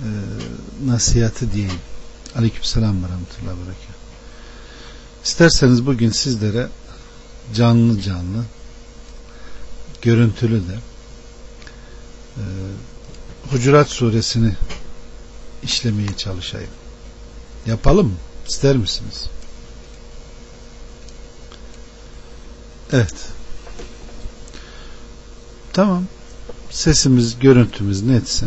e, nasihatı diyeyim. Aleykümselam ve rahmetullahi ve. İsterseniz bugün sizlere canlı canlı görüntülü de e, Hucurat suresini işlemeye çalışayım. Yapalım mı? İster misiniz? Evet. Tamam. Sesimiz, görüntümüz netse.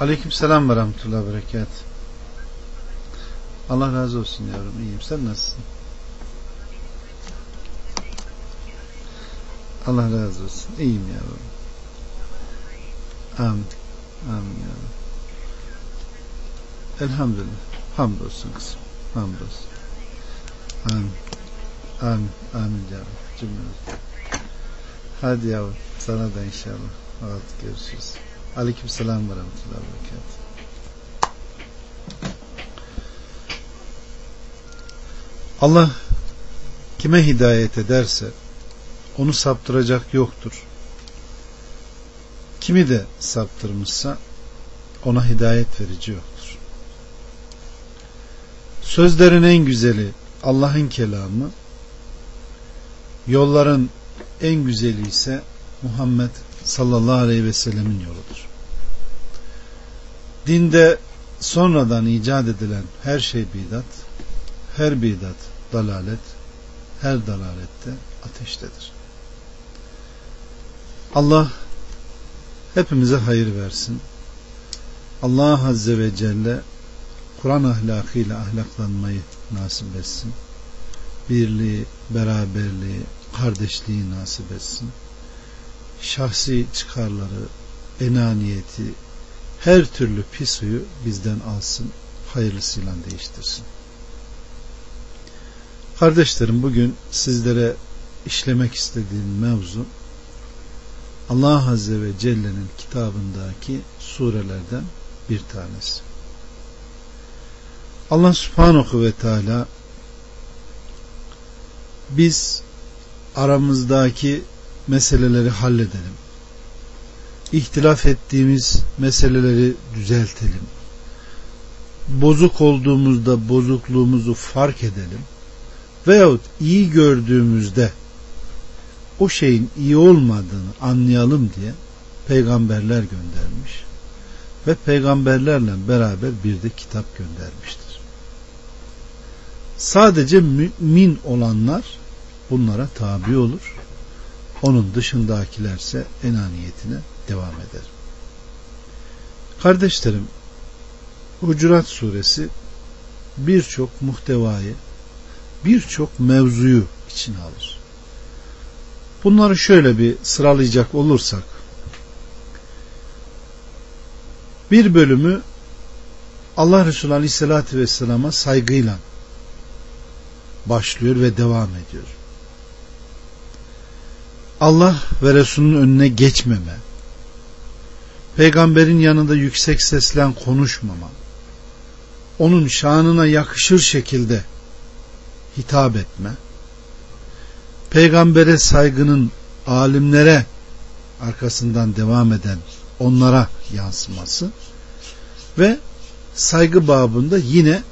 Aleyküm selam ve rahmetullah berekat. Allah razı olsun yavrum. İyiyim. Sen nasılsın? Allah razı olsun. İyiyim yavrum. Amin. Amin yavrum. Elhamdülillah. Hamdolsun kızım. Hamdolsun. Amin. Amin. Amin yavrum. Cümlemiz. Hadi yavrum. Sana da inşallah. Evet görüşürüz. Aleyküm selam ve rahmetullahi ve berekatuhu. Allah kime hidayet ederse onu saptıracak yoktur. Kimi de saptırmışsa ona hidayet verici yoktur. Sözlerin en güzeli Allah'ın kelamı, yolların en güzeli ise Muhammed sallallahu aleyhi ve sellemin yoludur. Dinde sonradan icat edilen her şey bidat, her bidat dalalet, her dalalette ateştedir. Allah hepimize hayır versin. Allah Azze ve Celle Kur'an ahlakıyla ahlaklanmayı nasip etsin. Birliği, beraberliği, kardeşliği nasip etsin. Şahsi çıkarları, enaniyeti, her türlü pis huyu bizden alsın, hayırlısıyla değiştirsin. Kardeşlerim bugün sizlere işlemek istediğim mevzu Allah Azze ve Celle'nin kitabındaki surelerden bir tanesi. Allah Subhanahu ve Teala biz aramızdaki meseleleri halledelim. İhtilaf ettiğimiz meseleleri düzeltelim. Bozuk olduğumuzda bozukluğumuzu fark edelim. Veyahut iyi gördüğümüzde o şeyin iyi olmadığını anlayalım diye peygamberler göndermiş ve peygamberlerle beraber bir de kitap göndermiştir. Sadece mümin olanlar bunlara tabi olur. Onun dışındakilerse enaniyetine devam eder. Kardeşlerim, Hucurat suresi birçok muhtevayı, birçok mevzuyu içine alır. Bunları şöyle bir sıralayacak olursak bir bölümü Allah Resulü Aleyhisselatü Vesselam'a saygıyla başlıyor ve devam ediyor. Allah ve Resulünün önüne geçmeme, peygamberin yanında yüksek sesle konuşmama, onun şanına yakışır şekilde hitap etme, peygambere saygının alimlere arkasından devam eden onlara yansıması ve saygı babında yine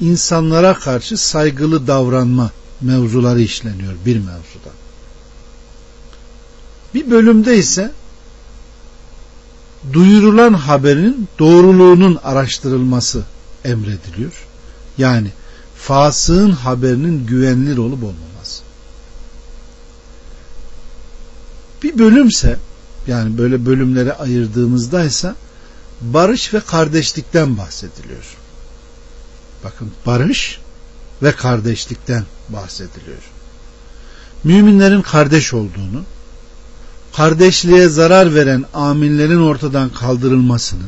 insanlara karşı saygılı davranma mevzuları işleniyor bir mevzuda. Bir bölümde ise duyurulan haberin doğruluğunun araştırılması emrediliyor. Yani fasığın haberinin güvenilir olup olmaması. Bir bölümse yani böyle bölümlere ayırdığımızda ise barış ve kardeşlikten bahsediliyor. Bakın barış ve kardeşlikten bahsediliyor. Müminlerin kardeş olduğunu, kardeşliğe zarar veren amillerin ortadan kaldırılmasını,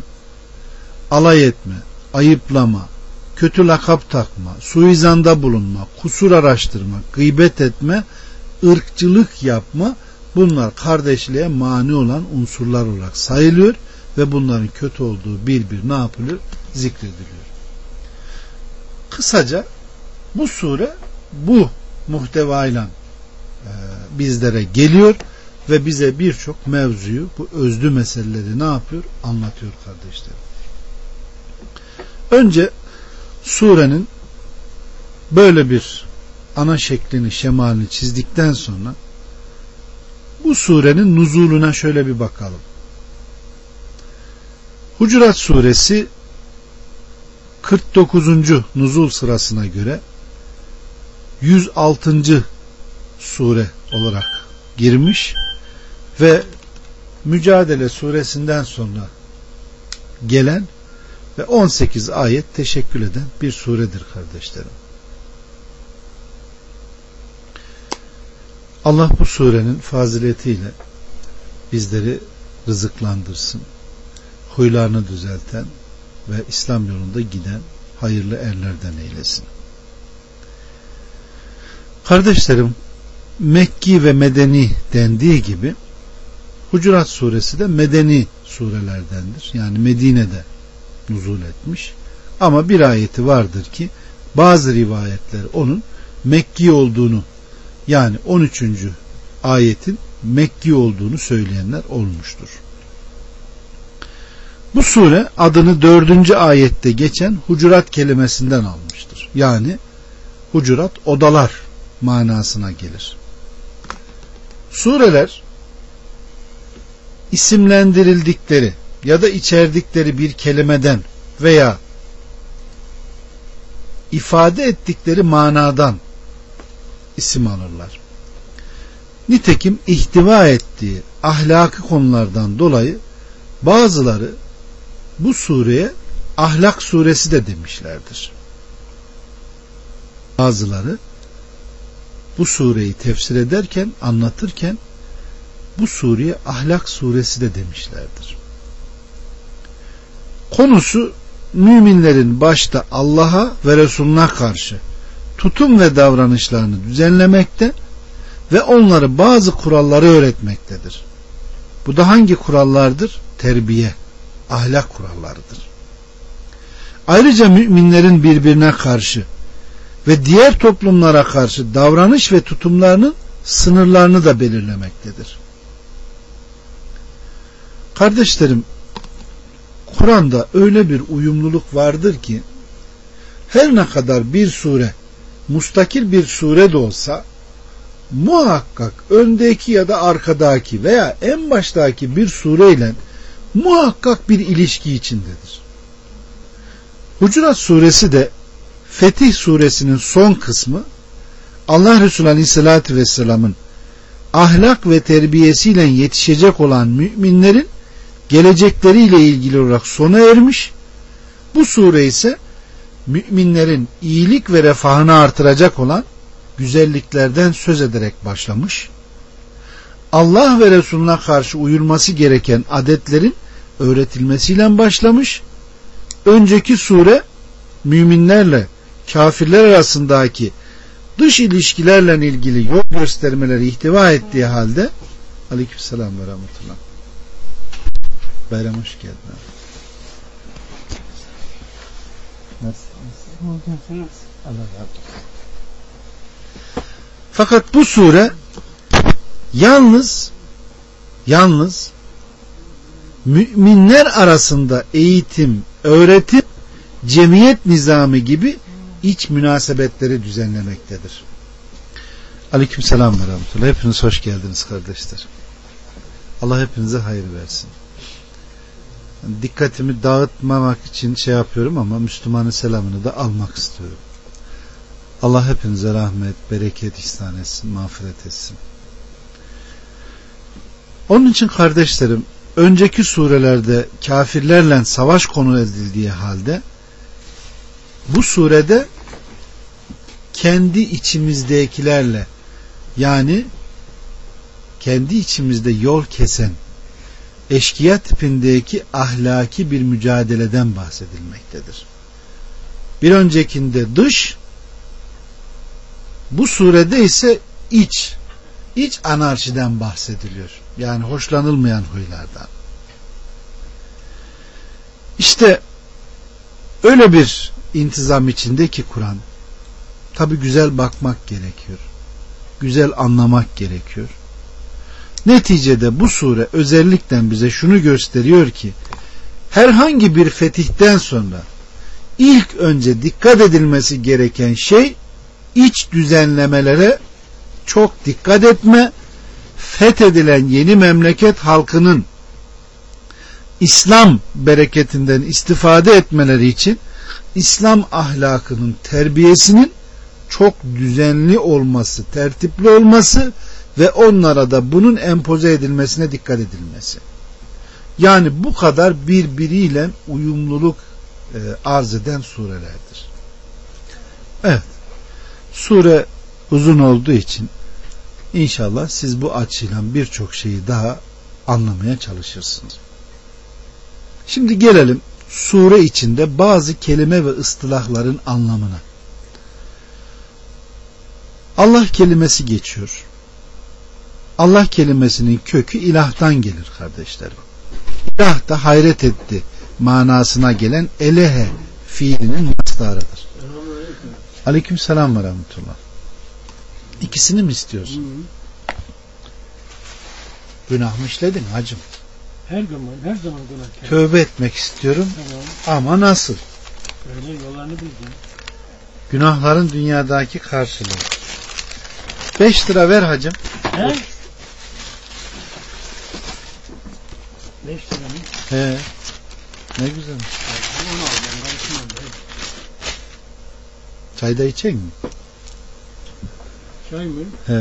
alay etme, ayıplama, kötü lakap takma, suizanda bulunma, kusur araştırma, gıybet etme, ırkçılık yapma bunlar kardeşliğe mani olan unsurlar olarak sayılıyor ve bunların kötü olduğu bir bir ne yapılıyor? Zikrediliyor. Kısaca bu sure bu muhtevayla e, bizlere geliyor ve bize birçok mevzuyu bu özlü meseleleri ne yapıyor? Anlatıyor kardeşlerim. Önce surenin böyle bir ana şeklini, şemalini çizdikten sonra bu surenin nuzuluna şöyle bir bakalım. Hucurat suresi 49. nuzul sırasına göre 106. sure olarak girmiş ve Mücadele suresinden sonra gelen ve 18 ayet teşekkül eden bir suredir kardeşlerim. Allah bu surenin faziletiyle bizleri rızıklandırsın. Huylarını düzelten ve İslam yolunda giden hayırlı erlerden eylesin. Kardeşlerim, Mekki ve Medeni dendiği gibi Hucurat suresi de Medeni surelerdendir. Yani Medine'de nuzul etmiş. Ama bir ayeti vardır ki bazı rivayetler onun Mekki olduğunu yani 13. ayetin Mekki olduğunu söyleyenler olmuştur. Bu sure adını dördüncü ayette geçen hucurat kelimesinden almıştır. Yani hucurat odalar manasına gelir. Sureler isimlendirildikleri ya da içerdikleri bir kelimeden veya ifade ettikleri manadan isim alırlar. Nitekim ihtiva ettiği ahlaki konulardan dolayı bazıları bu sureye ahlak suresi de demişlerdir. Bazıları bu sureyi tefsir ederken, anlatırken bu sureye ahlak suresi de demişlerdir. Konusu müminlerin başta Allah'a ve Resulüne karşı tutum ve davranışlarını düzenlemekte ve onları bazı kuralları öğretmektedir. Bu da hangi kurallardır? Terbiye, ahlak kurallarıdır. Ayrıca müminlerin birbirine karşı ve diğer toplumlara karşı davranış ve tutumlarının sınırlarını da belirlemektedir. Kardeşlerim, Kur'an'da öyle bir uyumluluk vardır ki her ne kadar bir sure mustakil bir sure de olsa muhakkak öndeki ya da arkadaki veya en baştaki bir sureyle muhakkak bir ilişki içindedir. Hucurat suresi de Fetih suresinin son kısmı Allah Resulü Aleyhisselatü Vesselam'ın ahlak ve terbiyesiyle yetişecek olan müminlerin gelecekleriyle ilgili olarak sona ermiş. Bu sure ise müminlerin iyilik ve refahını artıracak olan güzelliklerden söz ederek başlamış. Allah ve Resulüne karşı uyulması gereken adetlerin öğretilmesiyle başlamış. Önceki sure müminlerle kafirler arasındaki dış ilişkilerle ilgili yol göstermeleri ihtiva ettiği halde Aleykümselam ve Rahmetullah Bayram hoş geldin. Allah Fakat bu sure yalnız yalnız müminler arasında eğitim, öğretim, cemiyet nizamı gibi iç münasebetleri düzenlemektedir. Aleyküm selam ve rahmetullah. Hepiniz hoş geldiniz kardeşler. Allah hepinize hayır versin dikkatimi dağıtmamak için şey yapıyorum ama Müslümanın selamını da almak istiyorum. Allah hepinize rahmet, bereket ihsan etsin, mağfiret etsin. Onun için kardeşlerim, önceki surelerde kafirlerle savaş konu edildiği halde bu surede kendi içimizdekilerle yani kendi içimizde yol kesen eşkıya tipindeki ahlaki bir mücadeleden bahsedilmektedir. Bir öncekinde dış, bu surede ise iç, iç anarşiden bahsediliyor. Yani hoşlanılmayan huylardan. İşte öyle bir intizam içindeki Kur'an tabi güzel bakmak gerekiyor. Güzel anlamak gerekiyor. Neticede bu sure özellikle bize şunu gösteriyor ki herhangi bir fetihten sonra ilk önce dikkat edilmesi gereken şey iç düzenlemelere çok dikkat etme fethedilen yeni memleket halkının İslam bereketinden istifade etmeleri için İslam ahlakının terbiyesinin çok düzenli olması, tertipli olması ve onlara da bunun empoze edilmesine dikkat edilmesi. Yani bu kadar birbiriyle uyumluluk e, arz eden surelerdir. Evet. Sure uzun olduğu için inşallah siz bu açıyla birçok şeyi daha anlamaya çalışırsınız. Şimdi gelelim sure içinde bazı kelime ve ıstılahların anlamına. Allah kelimesi geçiyor. Allah kelimesinin kökü ilahtan gelir kardeşlerim. İlah da hayret etti manasına gelen elehe fiilinin mastarıdır. Aleyküm selam ve rahmetullah. İkisini mi istiyorsun? Günah mı işledin hacım? Her zaman, her zaman günah. Tövbe etmek istiyorum Tamam. ama nasıl? Öyle yollarını bildim. Günahların dünyadaki karşılığı. 5 lira ver hacım. He? Beş lira mı? He. Ne güzel. Ben onu al ben karışmam. Ben. Çayda içecek mi? Çay mı? He.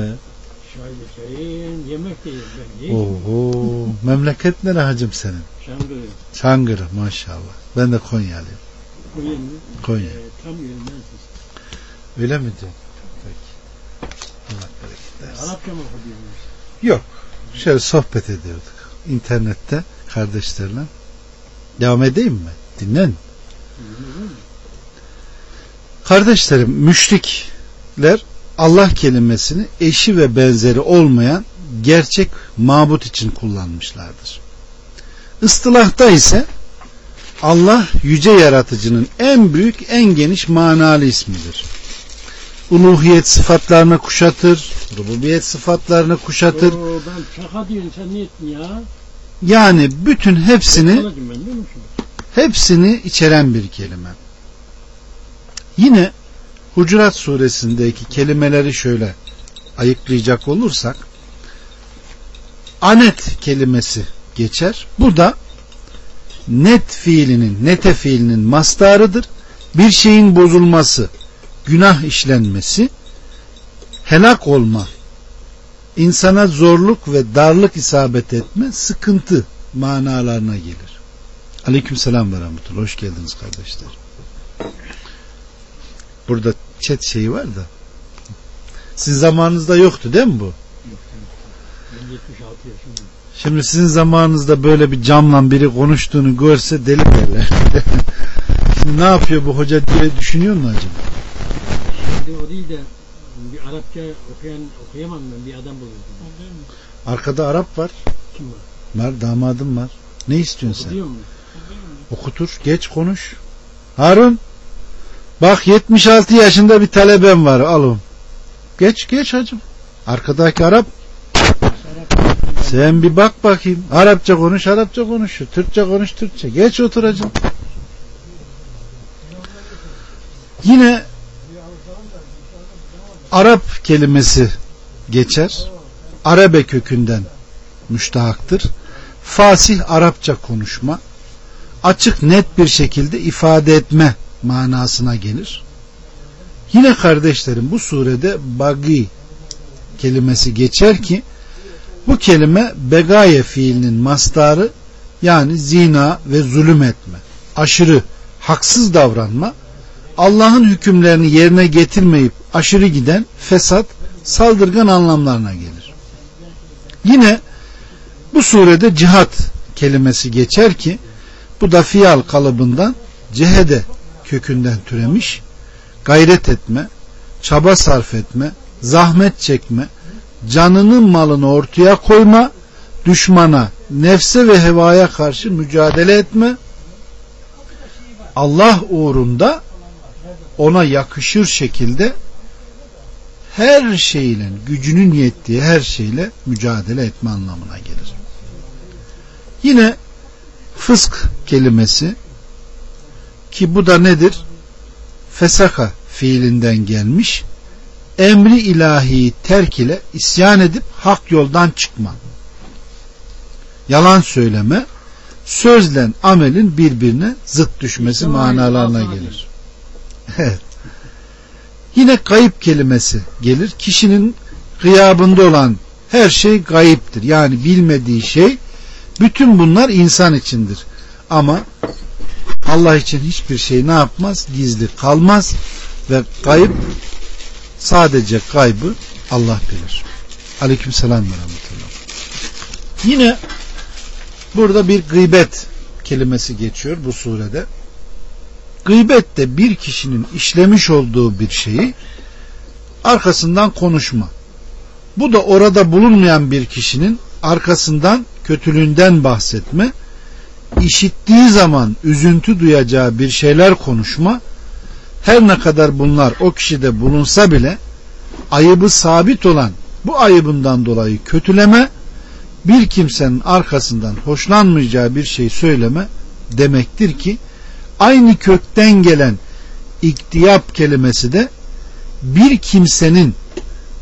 Çay da çayın, yemek de yerim ben. Yiyeyim. Oho. Memleket nere hacım senin? Şangırı, Çankırı maşallah. Ben de Konyalıyım. koyun mu? Konya. Ee, tam yerinden. Öyle mi diyorsun? Peki. Allah bereket versin. Arapça mı okuyorsunuz? Yok. Şöyle sohbet ediyorduk. İnternette kardeşlerle. Devam edeyim mi? Dinlen. Kardeşlerim müşrikler Allah kelimesini eşi ve benzeri olmayan gerçek mabut için kullanmışlardır. Istılahta ise Allah yüce yaratıcının en büyük en geniş manalı ismidir. Uluhiyet sıfatlarını kuşatır, rububiyet sıfatlarını kuşatır. Oo, ben şaka diyorsun sen ne ettin ya? Yani bütün hepsini hepsini içeren bir kelime. Yine Hucurat suresindeki kelimeleri şöyle ayıklayacak olursak anet kelimesi geçer. Bu da net fiilinin, nete fiilinin mastarıdır. Bir şeyin bozulması, günah işlenmesi, helak olma, insana zorluk ve darlık isabet etme, sıkıntı manalarına gelir. Aleyküm selam ve rahmetullah. Hoş geldiniz kardeşler. Burada chat şeyi var da. Sizin zamanınızda yoktu değil mi bu? Yok, ben 76 yaşındayım. Şimdi sizin zamanınızda böyle bir camla biri konuştuğunu görse deli derler. Şimdi ne yapıyor bu hoca diye düşünüyor mu acaba? Değil de bir Arapça okuyan okuyamam ben bir adam bulurdum. Arkada Arap var. Kim var? Var damadım var. Ne istiyorsun sen? Mu? Okutur. Geç konuş. Harun. Bak 76 yaşında bir talebem var. Al onu. Geç geç hacım. Arkadaki Arap. Sen bir bak bakayım. Arapça konuş, Arapça konuş. Türkçe konuş, Türkçe. Geç otur hacım. Yine Arap kelimesi geçer. Arabe kökünden müştahaktır. Fasih Arapça konuşma, açık net bir şekilde ifade etme manasına gelir. Yine kardeşlerim bu surede bagi kelimesi geçer ki bu kelime begaye fiilinin mastarı yani zina ve zulüm etme, aşırı, haksız davranma, Allah'ın hükümlerini yerine getirmeyip aşırı giden fesat, saldırgan anlamlarına gelir. Yine bu surede cihat kelimesi geçer ki bu da fial kalıbından cehede kökünden türemiş gayret etme, çaba sarf etme, zahmet çekme, canının malını ortaya koyma, düşmana, nefse ve hevaya karşı mücadele etme, Allah uğrunda ona yakışır şekilde her şeyle, gücünün yettiği her şeyle mücadele etme anlamına gelir. Yine fısk kelimesi ki bu da nedir? Fesaka fiilinden gelmiş. Emri ilahi terk ile isyan edip hak yoldan çıkma. Yalan söyleme, sözle amelin birbirine zıt düşmesi manalarına gelir. Yine kayıp kelimesi gelir. Kişinin gıyabında olan her şey gayiptir. Yani bilmediği şey bütün bunlar insan içindir. Ama Allah için hiçbir şey ne yapmaz? Gizli kalmaz ve kayıp sadece kaybı Allah bilir. Aleyküm selam ve rahmetullah. Yine burada bir gıybet kelimesi geçiyor bu surede. Gıybet de bir kişinin işlemiş olduğu bir şeyi arkasından konuşma. Bu da orada bulunmayan bir kişinin arkasından kötülüğünden bahsetme, işittiği zaman üzüntü duyacağı bir şeyler konuşma, her ne kadar bunlar o kişide bulunsa bile ayıbı sabit olan bu ayıbından dolayı kötüleme, bir kimsenin arkasından hoşlanmayacağı bir şey söyleme demektir ki aynı kökten gelen iktiyap kelimesi de bir kimsenin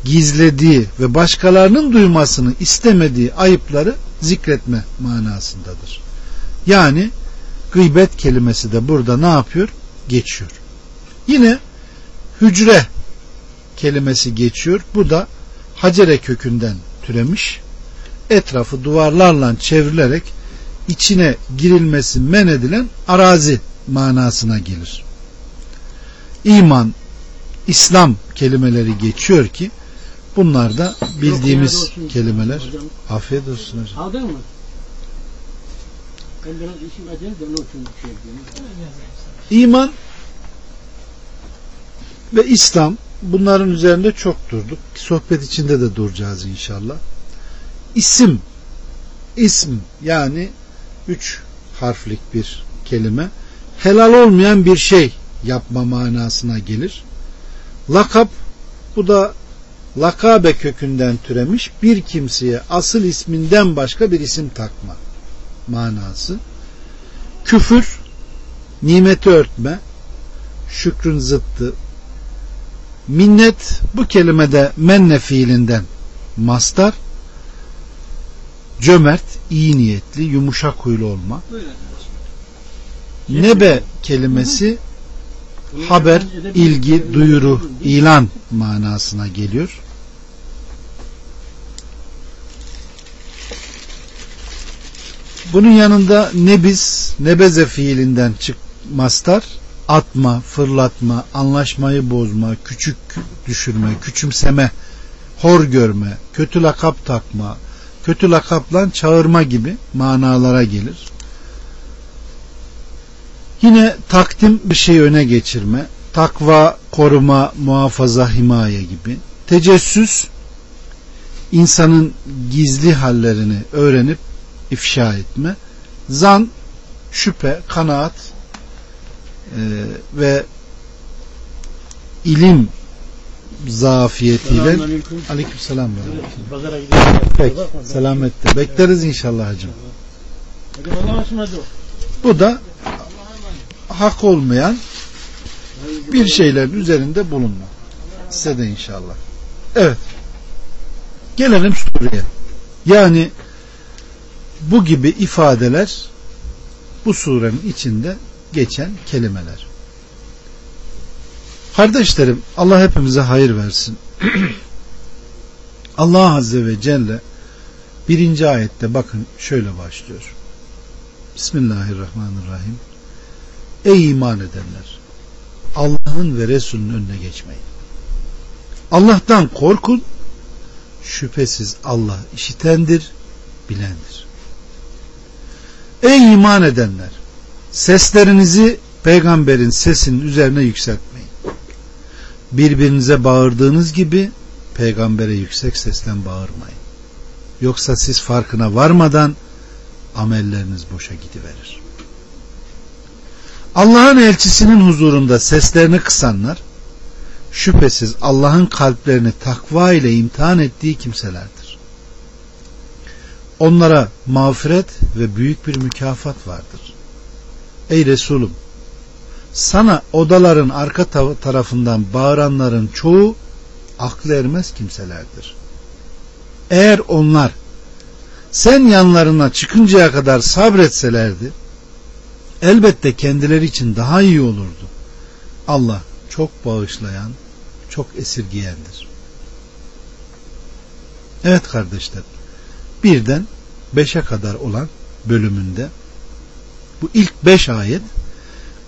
gizlediği ve başkalarının duymasını istemediği ayıpları zikretme manasındadır. Yani gıybet kelimesi de burada ne yapıyor? Geçiyor. Yine hücre kelimesi geçiyor. Bu da hacere kökünden türemiş. Etrafı duvarlarla çevrilerek içine girilmesi men edilen arazi manasına gelir. İman, İslam kelimeleri geçiyor ki bunlar da bildiğimiz kelimeler. Hocam. Afiyet olsun hocam. Aldın mı? Ben biraz işim acele de onun için şey İman ve İslam bunların üzerinde çok durduk. Sohbet içinde de duracağız inşallah. İsim ism yani üç harflik bir kelime helal olmayan bir şey yapma manasına gelir. Lakap bu da lakabe kökünden türemiş bir kimseye asıl isminden başka bir isim takma manası. Küfür nimeti örtme şükrün zıttı minnet bu kelimede menne fiilinden mastar cömert iyi niyetli yumuşak huylu olma nebe kelimesi haber, ilgi, duyuru, ilan manasına geliyor. Bunun yanında nebiz, nebeze fiilinden çık mastar, atma, fırlatma, anlaşmayı bozma, küçük düşürme, küçümseme, hor görme, kötü lakap takma, kötü lakaplan çağırma gibi manalara gelir. Yine takdim bir şey öne geçirme, takva, koruma, muhafaza, himaye gibi. Tecessüs, insanın gizli hallerini öğrenip ifşa etme. Zan, şüphe, kanaat e, ve ilim zafiyetiyle aleyküm selam Peki, selametle. Bekleriz inşallah hacım. Bu da hak olmayan bir şeylerin üzerinde bulunma. Size de inşallah. Evet. Gelelim sureye. Yani bu gibi ifadeler bu surenin içinde geçen kelimeler. Kardeşlerim Allah hepimize hayır versin. Allah Azze ve Celle birinci ayette bakın şöyle başlıyor. Bismillahirrahmanirrahim. Ey iman edenler! Allah'ın ve Resulünün önüne geçmeyin. Allah'tan korkun, Şüphesiz Allah işitendir, bilendir. Ey iman edenler! Seslerinizi peygamberin sesinin üzerine yükseltmeyin. Birbirinize bağırdığınız gibi peygambere yüksek sesten bağırmayın. Yoksa siz farkına varmadan amelleriniz boşa gidiverir. Allah'ın elçisinin huzurunda seslerini kısanlar şüphesiz Allah'ın kalplerini takva ile imtihan ettiği kimselerdir. Onlara mağfiret ve büyük bir mükafat vardır. Ey Resulüm sana odaların arka tarafından bağıranların çoğu aklı ermez kimselerdir. Eğer onlar sen yanlarına çıkıncaya kadar sabretselerdi elbette kendileri için daha iyi olurdu. Allah çok bağışlayan, çok esirgiyendir. Evet kardeşler, birden beşe kadar olan bölümünde bu ilk beş ayet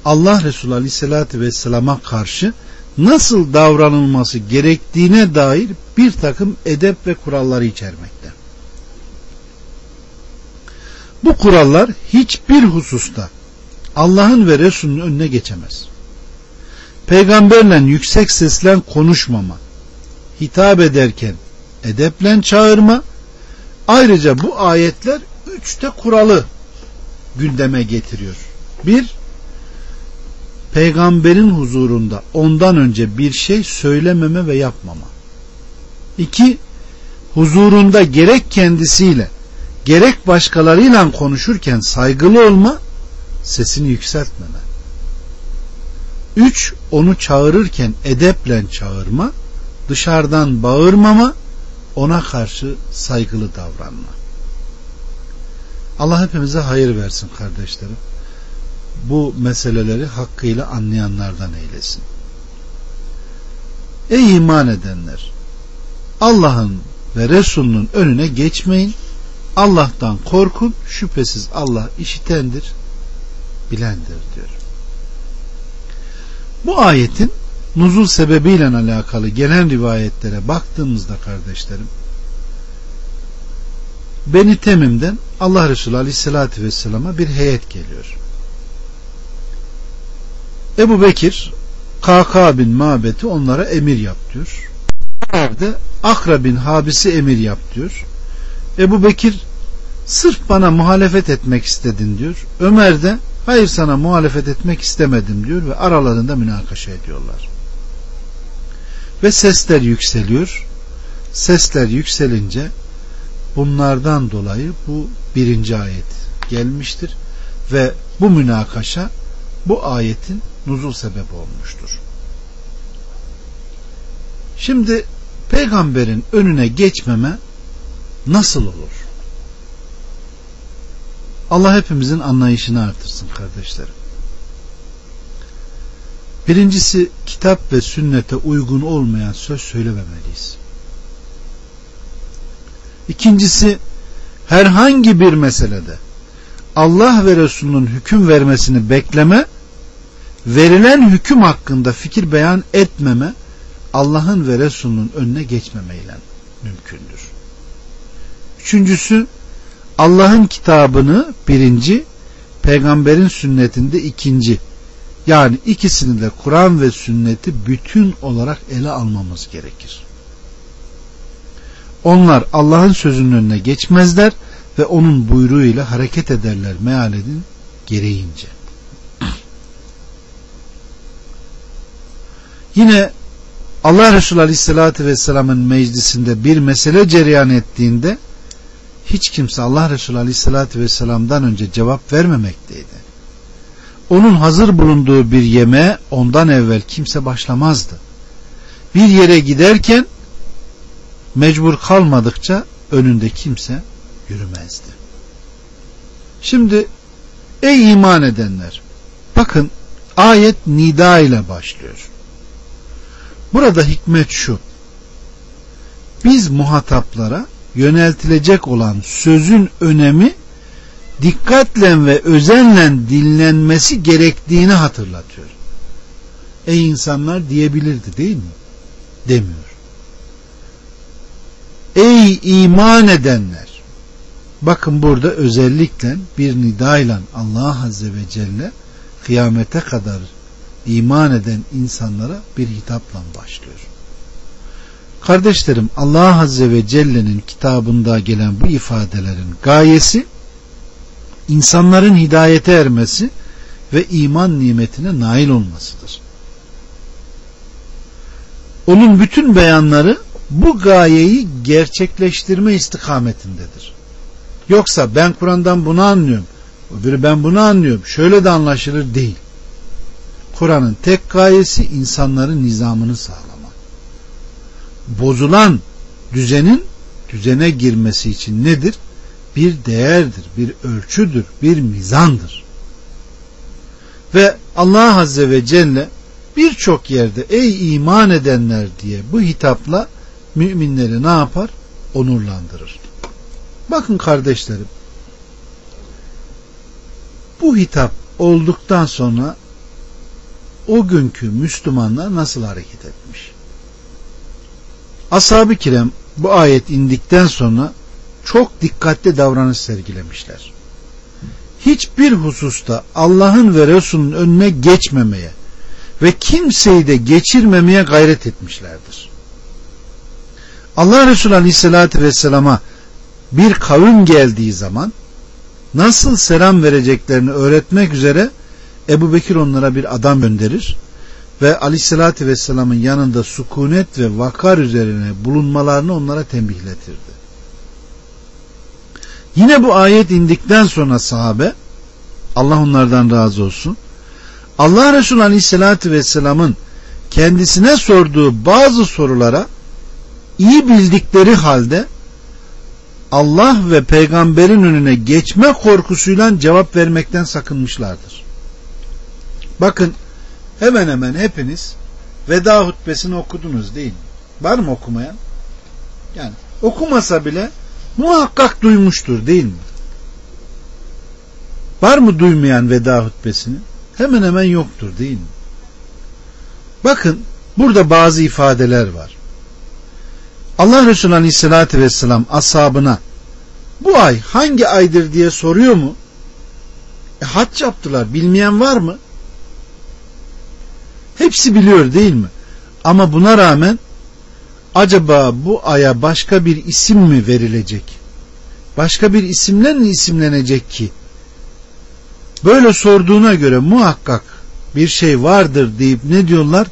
Allah Resulü Aleyhisselatü Vesselam'a karşı nasıl davranılması gerektiğine dair bir takım edep ve kuralları içermekte. Bu kurallar hiçbir hususta Allah'ın ve Resulünün önüne geçemez. Peygamberle yüksek sesle konuşmama, hitap ederken edeple çağırma, ayrıca bu ayetler üçte kuralı gündeme getiriyor. Bir, peygamberin huzurunda ondan önce bir şey söylememe ve yapmama. İki, huzurunda gerek kendisiyle gerek başkalarıyla konuşurken saygılı olma, sesini yükseltmeme. Üç, onu çağırırken edeple çağırma, dışarıdan bağırmama, ona karşı saygılı davranma. Allah hepimize hayır versin kardeşlerim. Bu meseleleri hakkıyla anlayanlardan eylesin. Ey iman edenler! Allah'ın ve Resulünün önüne geçmeyin. Allah'tan korkun. Şüphesiz Allah işitendir, bilendir diyor. Bu ayetin nuzul sebebiyle alakalı gelen rivayetlere baktığımızda kardeşlerim Beni Temim'den Allah Resulü Aleyhisselatü Vesselam'a bir heyet geliyor. Ebu Bekir Kaka bin Mabet'i onlara emir yap diyor. Nerede? Akra bin Habis'i emir yap diyor. Ebu Bekir sırf bana muhalefet etmek istedin diyor. Ömer de hayır sana muhalefet etmek istemedim diyor ve aralarında münakaşa ediyorlar. Ve sesler yükseliyor. Sesler yükselince bunlardan dolayı bu birinci ayet gelmiştir ve bu münakaşa bu ayetin nuzul sebep olmuştur. Şimdi peygamberin önüne geçmeme nasıl olur? Allah hepimizin anlayışını artırsın kardeşlerim. Birincisi kitap ve sünnete uygun olmayan söz söylememeliyiz. İkincisi herhangi bir meselede Allah ve Resulünün hüküm vermesini bekleme, verilen hüküm hakkında fikir beyan etmeme, Allah'ın ve Resulünün önüne geçmemeyle mümkündür. Üçüncüsü, Allah'ın kitabını birinci, peygamberin sünnetinde ikinci. Yani ikisini de Kur'an ve sünneti bütün olarak ele almamız gerekir. Onlar Allah'ın sözünün önüne geçmezler ve onun buyruğuyla hareket ederler mealedin gereğince. Yine Allah Resulü Aleyhisselatü Vesselam'ın meclisinde bir mesele cereyan ettiğinde hiç kimse Allah Resulü Aleyhisselatü Vesselam'dan önce cevap vermemekteydi. Onun hazır bulunduğu bir yemeğe ondan evvel kimse başlamazdı. Bir yere giderken mecbur kalmadıkça önünde kimse yürümezdi. Şimdi ey iman edenler bakın ayet nida ile başlıyor. Burada hikmet şu. Biz muhataplara yöneltilecek olan sözün önemi dikkatle ve özenle dinlenmesi gerektiğini hatırlatıyor. Ey insanlar diyebilirdi değil mi? Demiyor. ey iman edenler bakın burada özellikle bir nidayla Allah Azze ve Celle kıyamete kadar iman eden insanlara bir hitapla başlıyor. Kardeşlerim Allah Azze ve Celle'nin kitabında gelen bu ifadelerin gayesi insanların hidayete ermesi ve iman nimetine nail olmasıdır. Onun bütün beyanları bu gayeyi gerçekleştirme istikametindedir. Yoksa ben Kur'an'dan bunu anlıyorum, öbürü ben bunu anlıyorum, şöyle de anlaşılır değil. Kur'an'ın tek gayesi insanların nizamını sağlamak. Bozulan düzenin düzene girmesi için nedir? Bir değerdir, bir ölçüdür, bir mizandır. Ve Allah Azze ve Celle birçok yerde ey iman edenler diye bu hitapla müminleri ne yapar? Onurlandırır. Bakın kardeşlerim bu hitap olduktan sonra o günkü Müslümanlar nasıl hareket etmiş? Ashab-ı kiram bu ayet indikten sonra çok dikkatli davranış sergilemişler. Hiçbir hususta Allah'ın ve Resul'ün önüne geçmemeye ve kimseyi de geçirmemeye gayret etmişlerdir. Allah Resulü Aleyhisselatü Vesselam'a bir kavim geldiği zaman nasıl selam vereceklerini öğretmek üzere Ebu Bekir onlara bir adam gönderir ve Aleyhisselatü Vesselam'ın yanında sukunet ve vakar üzerine bulunmalarını onlara tembihletirdi. Yine bu ayet indikten sonra sahabe Allah onlardan razı olsun Allah Resulü Aleyhisselatü Vesselam'ın kendisine sorduğu bazı sorulara iyi bildikleri halde Allah ve peygamberin önüne geçme korkusuyla cevap vermekten sakınmışlardır. Bakın hemen hemen hepiniz veda hutbesini okudunuz değil mi? Var mı okumayan? Yani okumasa bile muhakkak duymuştur değil mi? Var mı duymayan veda hutbesini? Hemen hemen yoktur değil mi? Bakın burada bazı ifadeler var. Allah Resulü Aleyhisselatü Vesselam ashabına bu ay hangi aydır diye soruyor mu? E, hac yaptılar. Bilmeyen var mı? Hepsi biliyor değil mi? Ama buna rağmen acaba bu aya başka bir isim mi verilecek? Başka bir isimle mi isimlenecek ki? Böyle sorduğuna göre muhakkak bir şey vardır deyip ne diyorlar?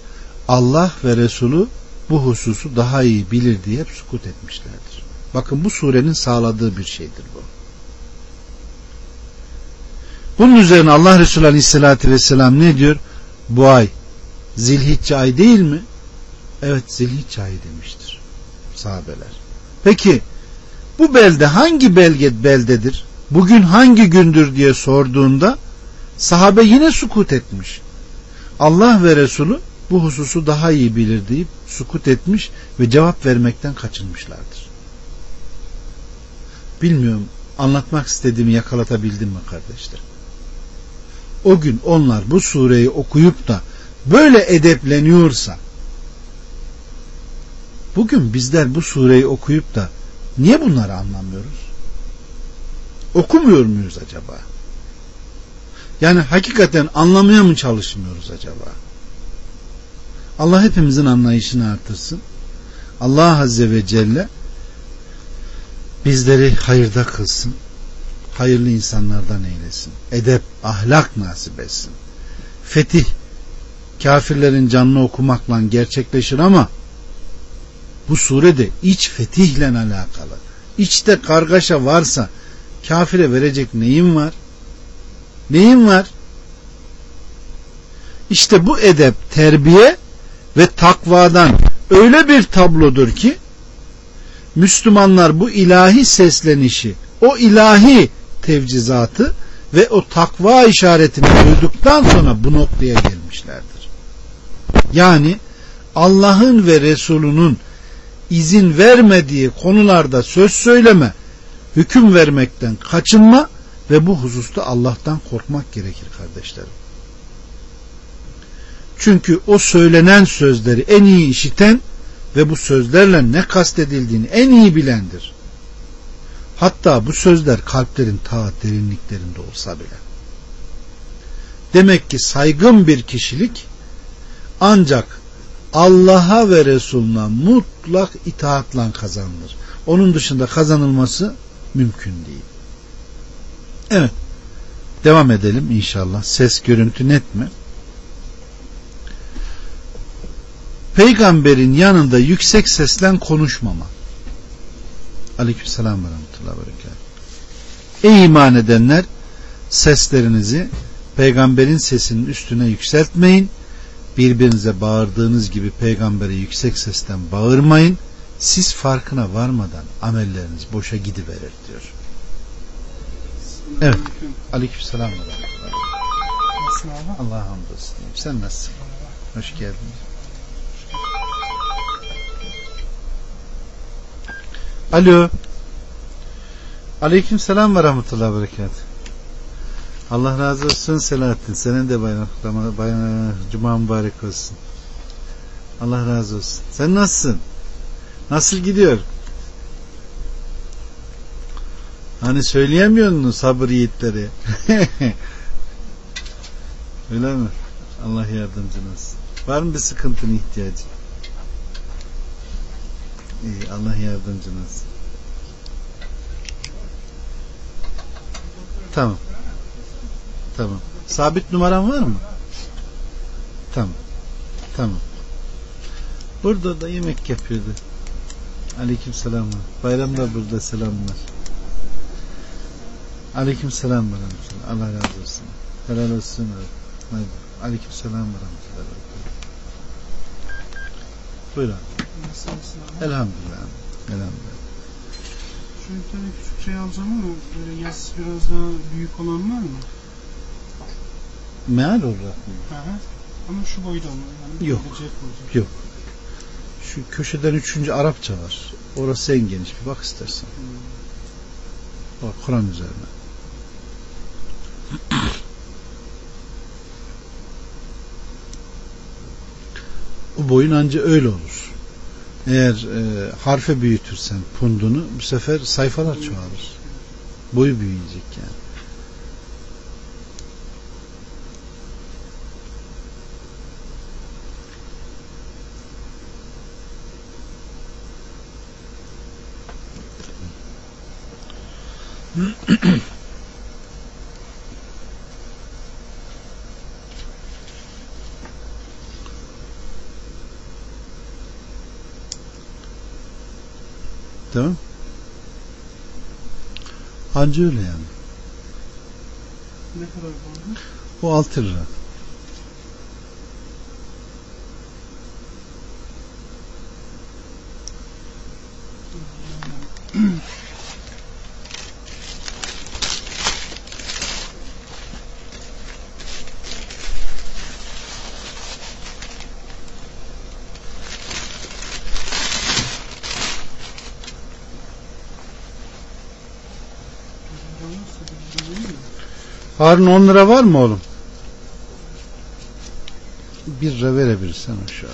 Allah ve Resulü bu hususu daha iyi bilir diye sukut etmişlerdir. Bakın bu surenin sağladığı bir şeydir bu. Bunun üzerine Allah Resulü Aleyhisselatü Vesselam ne diyor? Bu ay zilhicce ay değil mi? Evet zilhicce ayı demiştir sahabeler. Peki bu belde hangi belge beldedir? Bugün hangi gündür diye sorduğunda sahabe yine sukut etmiş. Allah ve Resulü bu hususu daha iyi bilir deyip sukut etmiş ve cevap vermekten kaçınmışlardır. Bilmiyorum anlatmak istediğimi yakalatabildim mi kardeşler? O gün onlar bu sureyi okuyup da böyle edepleniyorsa bugün bizler bu sureyi okuyup da niye bunları anlamıyoruz? Okumuyor muyuz acaba? Yani hakikaten anlamaya mı çalışmıyoruz acaba? Allah hepimizin anlayışını artırsın. Allah Azze ve Celle bizleri hayırda kılsın. Hayırlı insanlardan eylesin. Edep, ahlak nasip etsin. Fetih kafirlerin canını okumakla gerçekleşir ama bu surede iç fetihle alakalı. İçte kargaşa varsa kafire verecek neyim var? Neyim var? İşte bu edep, terbiye ve takvadan öyle bir tablodur ki Müslümanlar bu ilahi seslenişi, o ilahi tevcizatı ve o takva işaretini duyduktan sonra bu noktaya gelmişlerdir. Yani Allah'ın ve Resulünün izin vermediği konularda söz söyleme, hüküm vermekten kaçınma ve bu hususta Allah'tan korkmak gerekir kardeşlerim. Çünkü o söylenen sözleri en iyi işiten ve bu sözlerle ne kastedildiğini en iyi bilendir. Hatta bu sözler kalplerin ta derinliklerinde olsa bile. Demek ki saygın bir kişilik ancak Allah'a ve Resul'una mutlak itaatla kazanılır. Onun dışında kazanılması mümkün değil. Evet. Devam edelim inşallah. Ses görüntü net mi? Peygamberin yanında yüksek seslen konuşmama. Aleykümselam ve rahmetullahi ve Ey iman edenler seslerinizi peygamberin sesinin üstüne yükseltmeyin. Birbirinize bağırdığınız gibi peygambere yüksek sesten bağırmayın. Siz farkına varmadan amelleriniz boşa gidiverir diyor. Evet. Aleykümselam. Allah'a hamdolsun. Sen nasılsın? Hoş geldin. Alo. Aleyküm selam ve rahmetullahi ve berekat. Allah razı olsun Selahattin. Senin de bayram, bayram, cuma mübarek olsun. Allah razı olsun. Sen nasılsın? Nasıl gidiyor? Hani söyleyemiyor musun sabır yiğitleri? Öyle mi? Allah yardımcın olsun. Var mı bir sıkıntın ihtiyacın? İyi, Allah yardımcın olsun. Tamam. Tamam. Sabit numaran var mı? Tamam. Tamam. Burada da yemek yapıyordu. Aleyküm selam. Bayramda burada selamlar. Aleyküm selam ve Allah razı olsun. Helal olsun. Hadi. Aleyküm selam ve. Buyurun. Elhamdülillah. Elhamdülillah. Şöyle bir tane küçük şey alacağım ama böyle yaz biraz daha büyük olan var mı? Meal olarak mı? Hı hı. Ama şu boyda olmalı. Yani Yok. Yok. Şu köşeden üçüncü Arapça var. Orası en geniş. Bir bak istersen. Hmm. Bak Kur'an üzerine. O boyun anca öyle olur. Eğer e, harfe büyütürsen pundunu bu sefer sayfalar çoğalır. Boyu büyüyecek yani. Tamam. Anca öyle yani. Ne kadar bu? O 6 lira. Olmazsa bir şey değil mi? Harun 10 lira var mı oğlum? 1 lira verebilirsen aşağı.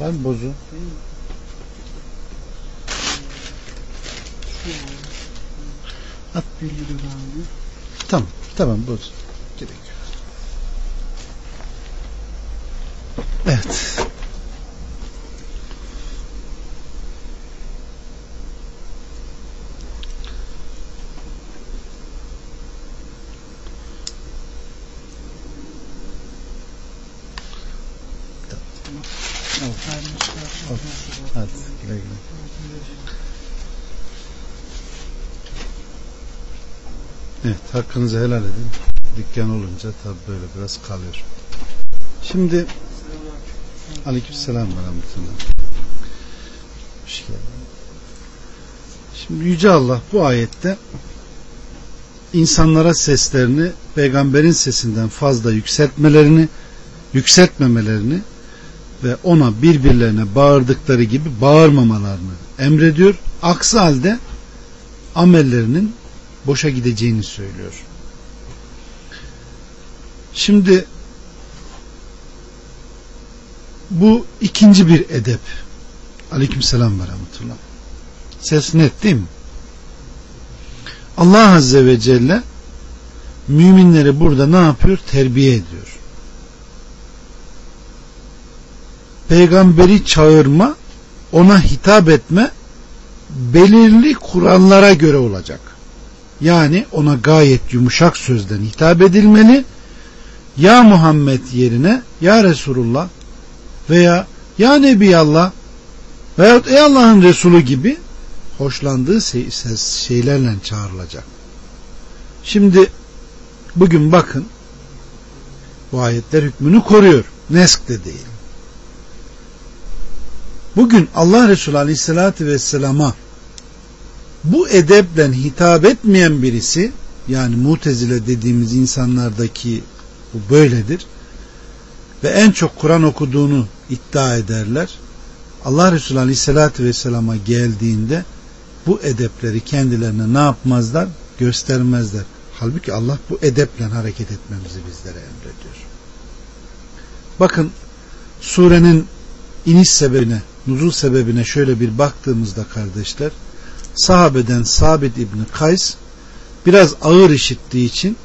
Bir var mı? Bozu? At. bir lira? Tamam. Tamam boz. Gerek. Evet. Hayırlı işler. Al. Hadi güle güle. Evet hakkınızı helal edin. Dükkan olunca tabi böyle biraz kalıyor. Şimdi aleykümselam ve rahmetullah. Hoş geldin. Şimdi Yüce Allah bu ayette insanlara seslerini peygamberin sesinden fazla yükseltmelerini yükseltmemelerini ve ona birbirlerine bağırdıkları gibi bağırmamalarını emrediyor. Aksi halde amellerinin boşa gideceğini söylüyor. Şimdi bu ikinci bir edep. Aleykümselam ve rahmetullah. Ses net değil mi? Allah Azze ve Celle müminleri burada ne yapıyor? Terbiye ediyor. Peygamberi çağırma, ona hitap etme belirli kurallara göre olacak. Yani ona gayet yumuşak sözden hitap edilmeli. Ya Muhammed yerine Ya Resulullah veya Ya Nebiyallah veyahut Ey Allah'ın Resulü gibi hoşlandığı şeylerle çağrılacak. Şimdi bugün bakın bu ayetler hükmünü koruyor. Nesk de değil. Bugün Allah Resulü Aleyhisselatü Vesselam'a bu edeple hitap etmeyen birisi yani mutezile dediğimiz insanlardaki bu böyledir ve en çok Kur'an okuduğunu iddia ederler. Allah Resulü Aleyhisselatü Vesselam'a geldiğinde bu edepleri kendilerine ne yapmazlar? Göstermezler. Halbuki Allah bu edeple hareket etmemizi bizlere emrediyor. Bakın surenin iniş sebebine, nuzul sebebine şöyle bir baktığımızda kardeşler, sahabeden Sabit İbni Kays biraz ağır işittiği için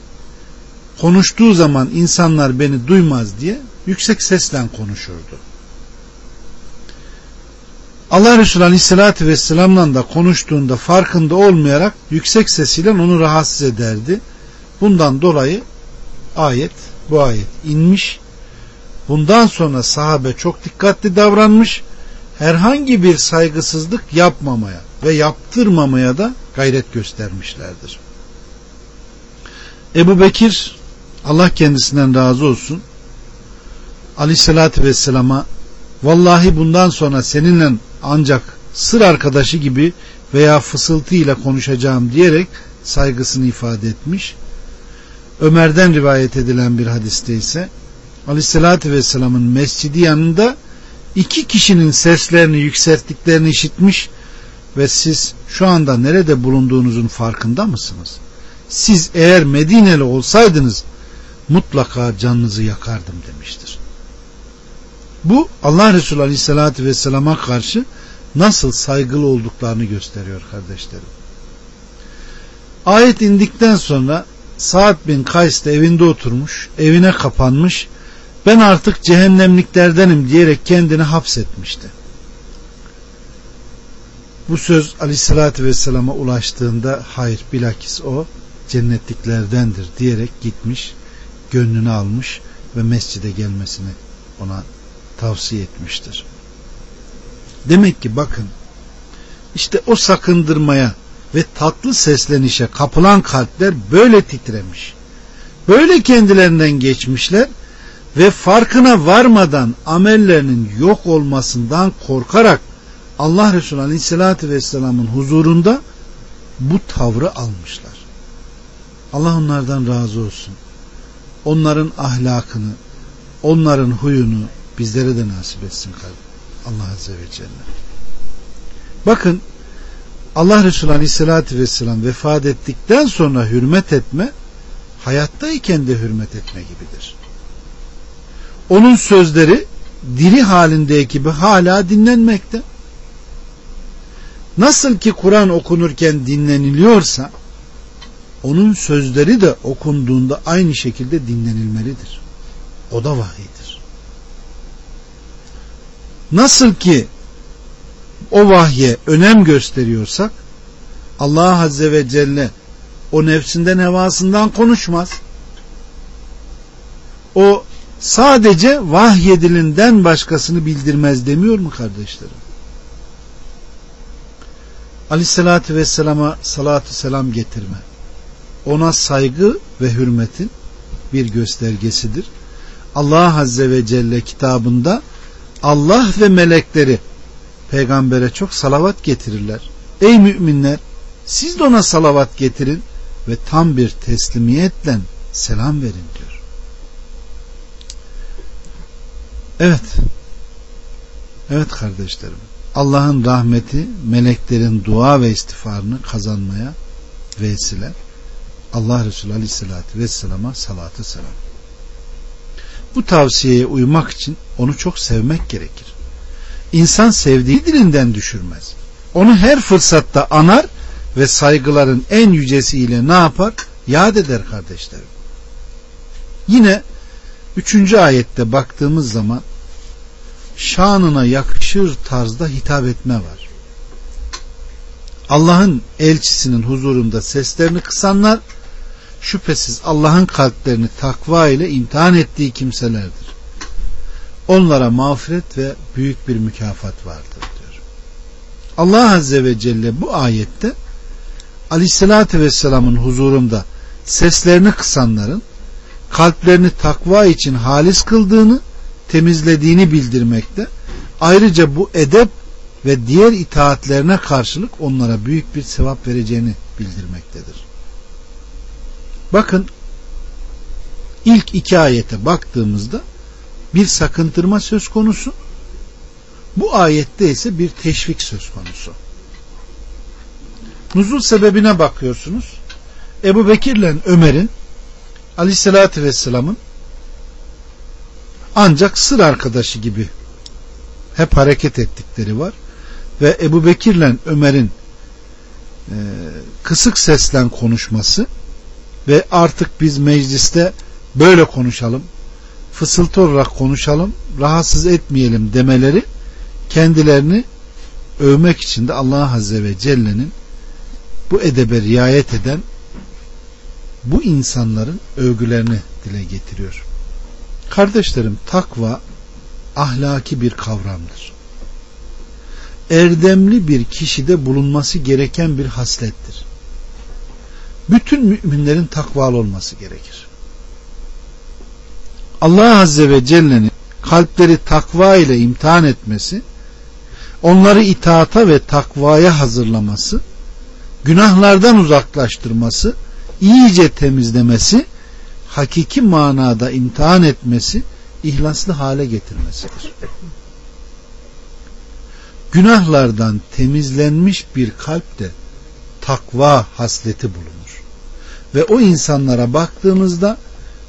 konuştuğu zaman insanlar beni duymaz diye yüksek sesle konuşurdu. Allah Resulü Aleyhisselatü Vesselam'la da konuştuğunda farkında olmayarak yüksek sesiyle onu rahatsız ederdi. Bundan dolayı ayet, bu ayet inmiş. Bundan sonra sahabe çok dikkatli davranmış. Herhangi bir saygısızlık yapmamaya ve yaptırmamaya da gayret göstermişlerdir. Ebu Bekir Allah kendisinden razı olsun Aleyhisselatü Vesselam'a vallahi bundan sonra seninle ancak sır arkadaşı gibi veya fısıltı ile konuşacağım diyerek saygısını ifade etmiş. Ömer'den rivayet edilen bir hadiste ise Aleyhisselatü Vesselam'ın mescidi yanında iki kişinin seslerini yükselttiklerini işitmiş ve siz şu anda nerede bulunduğunuzun farkında mısınız? Siz eğer Medineli olsaydınız mutlaka canınızı yakardım demiştir. Bu Allah Resulü Aleyhisselatü Vesselam'a karşı nasıl saygılı olduklarını gösteriyor kardeşlerim. Ayet indikten sonra Saad bin Kays da evinde oturmuş, evine kapanmış, ben artık cehennemliklerdenim diyerek kendini hapsetmişti. Bu söz Aleyhisselatü Vesselam'a ulaştığında hayır bilakis o cennetliklerdendir diyerek gitmiş, gönlünü almış ve mescide gelmesini ona tavsiye etmiştir. Demek ki bakın işte o sakındırmaya ve tatlı seslenişe kapılan kalpler böyle titremiş. Böyle kendilerinden geçmişler ve farkına varmadan amellerinin yok olmasından korkarak Allah Resulü Aleyhisselatü Vesselam'ın huzurunda bu tavrı almışlar. Allah onlardan razı olsun. Onların ahlakını, onların huyunu bizlere de nasip etsin Allah Azze ve Celle. Bakın Allah Resulü Aleyhisselatü Vesselam vefat ettikten sonra hürmet etme hayattayken de hürmet etme gibidir. Onun sözleri diri halindeki gibi hala dinlenmekte. Nasıl ki Kur'an okunurken dinleniliyorsa onun sözleri de okunduğunda aynı şekilde dinlenilmelidir. O da vahiydir. Nasıl ki o vahye önem gösteriyorsak Allah Azze ve Celle o nefsinden hevasından konuşmaz. O sadece vahyedilinden başkasını bildirmez demiyor mu kardeşlerim? Aleyhissalatü Vesselam'a salatü selam getirme. Ona saygı ve hürmetin bir göstergesidir. Allah Azze ve Celle kitabında Allah ve melekleri peygambere çok salavat getirirler. Ey müminler siz de ona salavat getirin ve tam bir teslimiyetle selam verin diyor. Evet. Evet kardeşlerim. Allah'ın rahmeti meleklerin dua ve istiğfarını kazanmaya vesile. Allah Resulü Aleyhisselatü Vesselam'a salatı selam. Bu tavsiyeye uymak için onu çok sevmek gerekir. İnsan sevdiği dilinden düşürmez. Onu her fırsatta anar ve saygıların en yücesiyle ne yapar? Yad eder kardeşlerim. Yine üçüncü ayette baktığımız zaman şanına yakışır tarzda hitap etme var. Allah'ın elçisinin huzurunda seslerini kısanlar şüphesiz Allah'ın kalplerini takva ile imtihan ettiği kimselerdir. Onlara mağfiret ve büyük bir mükafat vardır diyor. Allah Azze ve Celle bu ayette Aleyhisselatü Vesselam'ın huzurunda seslerini kısanların kalplerini takva için halis kıldığını, temizlediğini bildirmekte. Ayrıca bu edep ve diğer itaatlerine karşılık onlara büyük bir sevap vereceğini bildirmektedir. Bakın ilk iki ayete baktığımızda bir sakındırma söz konusu. Bu ayette ise bir teşvik söz konusu. Nuzul sebebine bakıyorsunuz. Ebu Bekir'le Ömer'in Aleyhisselatü Vesselam'ın ancak sır arkadaşı gibi hep hareket ettikleri var. Ve Ebu Bekir'le Ömer'in e, kısık seslen konuşması ve artık biz mecliste böyle konuşalım, fısıltı olarak konuşalım, rahatsız etmeyelim demeleri kendilerini övmek için de Allah Azze ve Celle'nin bu edebe riayet eden bu insanların övgülerini dile getiriyor. Kardeşlerim takva ahlaki bir kavramdır. Erdemli bir kişide bulunması gereken bir haslettir. Bütün müminlerin takvalı olması gerekir. Allah Azze ve Celle'nin kalpleri takva ile imtihan etmesi, onları itaata ve takvaya hazırlaması, günahlardan uzaklaştırması, iyice temizlemesi, hakiki manada imtihan etmesi, ihlaslı hale getirmesidir. Günahlardan temizlenmiş bir kalpte takva hasleti bulunur. Ve o insanlara baktığımızda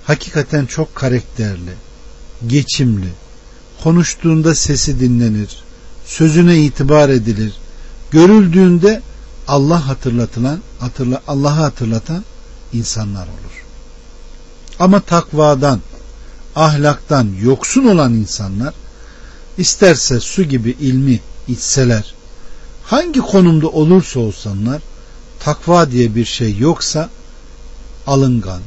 hakikaten çok karakterli, geçimli, konuştuğunda sesi dinlenir, sözüne itibar edilir, görüldüğünde Allah hatırlatılan, hatırla, Allah'ı hatırlatan insanlar olur. Ama takvadan, ahlaktan yoksun olan insanlar isterse su gibi ilmi içseler, hangi konumda olursa olsanlar takva diye bir şey yoksa alıngan,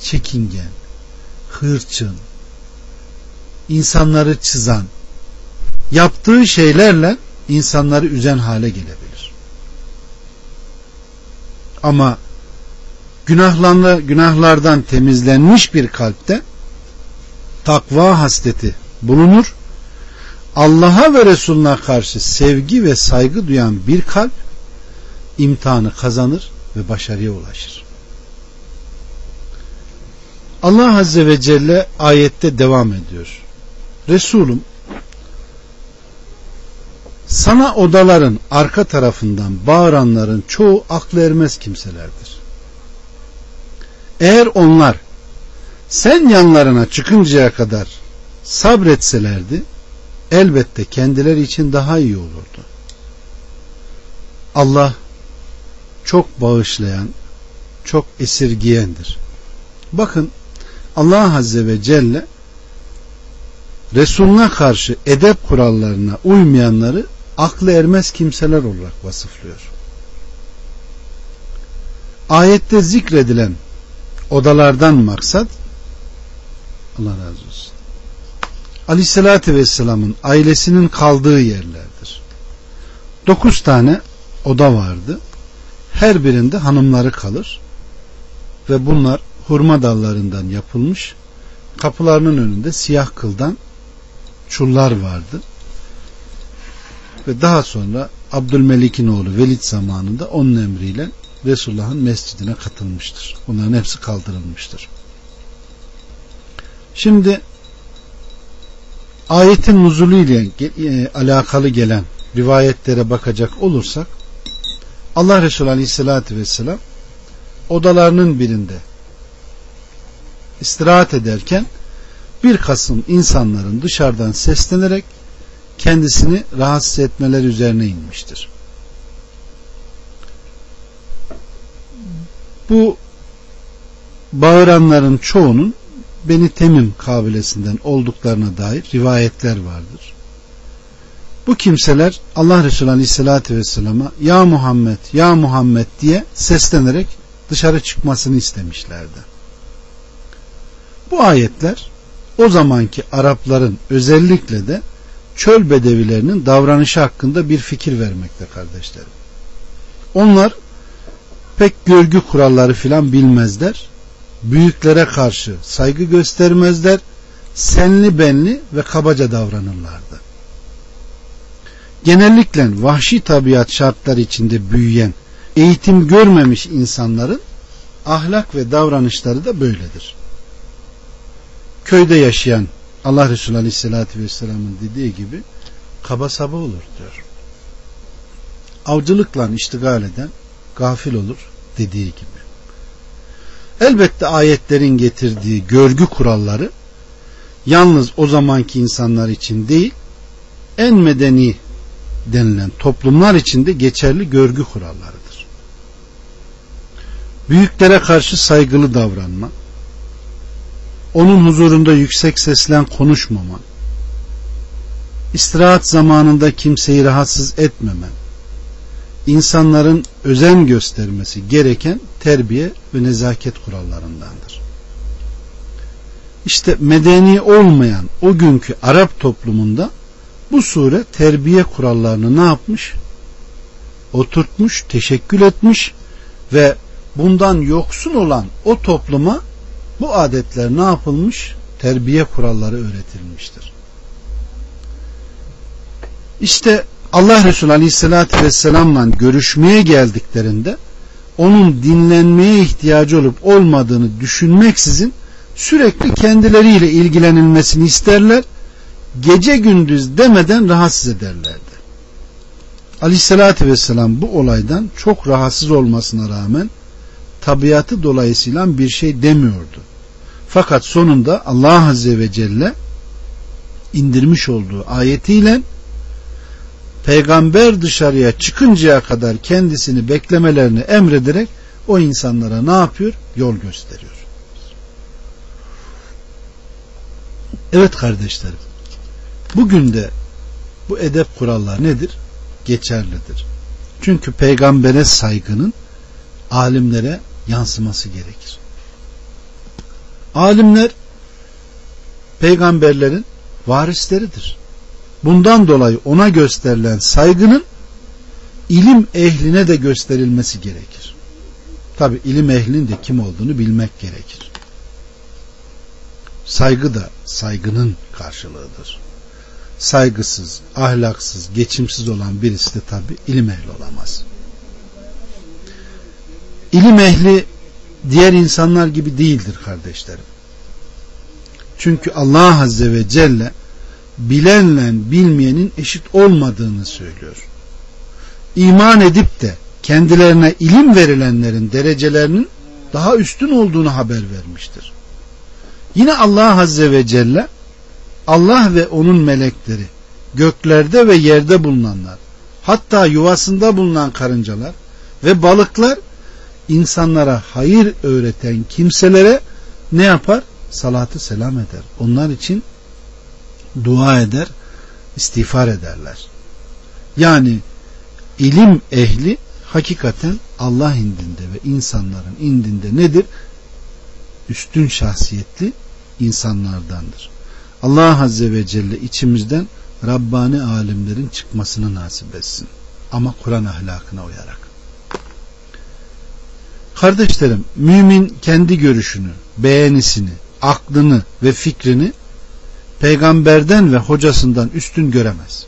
çekingen, hırçın, insanları çizan, yaptığı şeylerle insanları üzen hale gelebilir. Ama günahlarla, günahlardan temizlenmiş bir kalpte takva hasleti bulunur. Allah'a ve Resulüne karşı sevgi ve saygı duyan bir kalp imtihanı kazanır ve başarıya ulaşır. Allah Azze ve Celle ayette devam ediyor. Resulüm sana odaların arka tarafından bağıranların çoğu aklı ermez kimselerdir. Eğer onlar sen yanlarına çıkıncaya kadar sabretselerdi elbette kendileri için daha iyi olurdu. Allah çok bağışlayan, çok esirgiyendir. Bakın Allah Azze ve Celle Resulüne karşı edep kurallarına uymayanları aklı ermez kimseler olarak vasıflıyor. Ayette zikredilen odalardan maksat Allah razı olsun. Aleyhissalatü Vesselam'ın ailesinin kaldığı yerlerdir. Dokuz tane oda vardı. Her birinde hanımları kalır. Ve bunlar hurma dallarından yapılmış. Kapılarının önünde siyah kıldan çullar vardı. Ve daha sonra Abdülmelik'in oğlu Velid zamanında onun emriyle Resulullah'ın mescidine katılmıştır. Bunların hepsi kaldırılmıştır. Şimdi ayetin nuzulu ile e, alakalı gelen rivayetlere bakacak olursak Allah Resulü Aleyhisselatü Vesselam odalarının birinde istirahat ederken bir kasım insanların dışarıdan seslenerek kendisini rahatsız etmeleri üzerine inmiştir. Bu bağıranların çoğunun Beni Temim kabilesinden olduklarına dair rivayetler vardır. Bu kimseler Allah Resulü Aleyhisselatü Vesselam'a Ya Muhammed, Ya Muhammed diye seslenerek dışarı çıkmasını istemişlerdi. Bu ayetler o zamanki Arapların özellikle de çöl bedevilerinin davranışı hakkında bir fikir vermekte kardeşlerim. Onlar pek görgü kuralları filan bilmezler. Büyüklere karşı saygı göstermezler. Senli benli ve kabaca davranırlardı. Genellikle vahşi tabiat şartları içinde büyüyen, eğitim görmemiş insanların ahlak ve davranışları da böyledir. Köyde yaşayan Allah Resulü Aleyhisselatü Vesselam'ın dediği gibi kaba saba olur diyor. Avcılıkla iştigal eden gafil olur dediği gibi. Elbette ayetlerin getirdiği görgü kuralları yalnız o zamanki insanlar için değil en medeni denilen toplumlar içinde geçerli görgü kurallarıdır. Büyüklere karşı saygılı davranma, onun huzurunda yüksek seslen konuşmama, istirahat zamanında kimseyi rahatsız etmemen, insanların özen göstermesi gereken terbiye ve nezaket kurallarındandır. İşte medeni olmayan o günkü Arap toplumunda bu sure terbiye kurallarını ne yapmış? Oturtmuş, teşekkül etmiş ve bundan yoksun olan o topluma bu adetler ne yapılmış? Terbiye kuralları öğretilmiştir. İşte Allah Resulü Aleyhisselatü Vesselam'la görüşmeye geldiklerinde onun dinlenmeye ihtiyacı olup olmadığını düşünmeksizin sürekli kendileriyle ilgilenilmesini isterler. Gece gündüz demeden rahatsız ederlerdi. Aleyhisselatü Vesselam bu olaydan çok rahatsız olmasına rağmen tabiatı dolayısıyla bir şey demiyordu. Fakat sonunda Allah Azze ve Celle indirmiş olduğu ayetiyle peygamber dışarıya çıkıncaya kadar kendisini beklemelerini emrederek o insanlara ne yapıyor? Yol gösteriyor. Evet kardeşlerim. Bugün de bu edep kurallar nedir? Geçerlidir. Çünkü peygambere saygının alimlere yansıması gerekir. Alimler peygamberlerin varisleridir. Bundan dolayı ona gösterilen saygının ilim ehline de gösterilmesi gerekir. Tabi ilim ehlinin de kim olduğunu bilmek gerekir. Saygı da saygının karşılığıdır. Saygısız, ahlaksız, geçimsiz olan birisi de tabi ilim ehli olamaz. İlim ehli diğer insanlar gibi değildir kardeşlerim. Çünkü Allah Azze ve Celle bilenle bilmeyenin eşit olmadığını söylüyor. İman edip de kendilerine ilim verilenlerin derecelerinin daha üstün olduğunu haber vermiştir. Yine Allah Azze ve Celle Allah ve onun melekleri göklerde ve yerde bulunanlar hatta yuvasında bulunan karıncalar ve balıklar insanlara hayır öğreten kimselere ne yapar? Salatı selam eder. Onlar için dua eder, istiğfar ederler. Yani ilim ehli hakikaten Allah indinde ve insanların indinde nedir? Üstün şahsiyetli insanlardandır. Allah Azze ve Celle içimizden Rabbani alimlerin çıkmasını nasip etsin. Ama Kur'an ahlakına uyarak. Kardeşlerim, mümin kendi görüşünü, beğenisini, aklını ve fikrini peygamberden ve hocasından üstün göremez.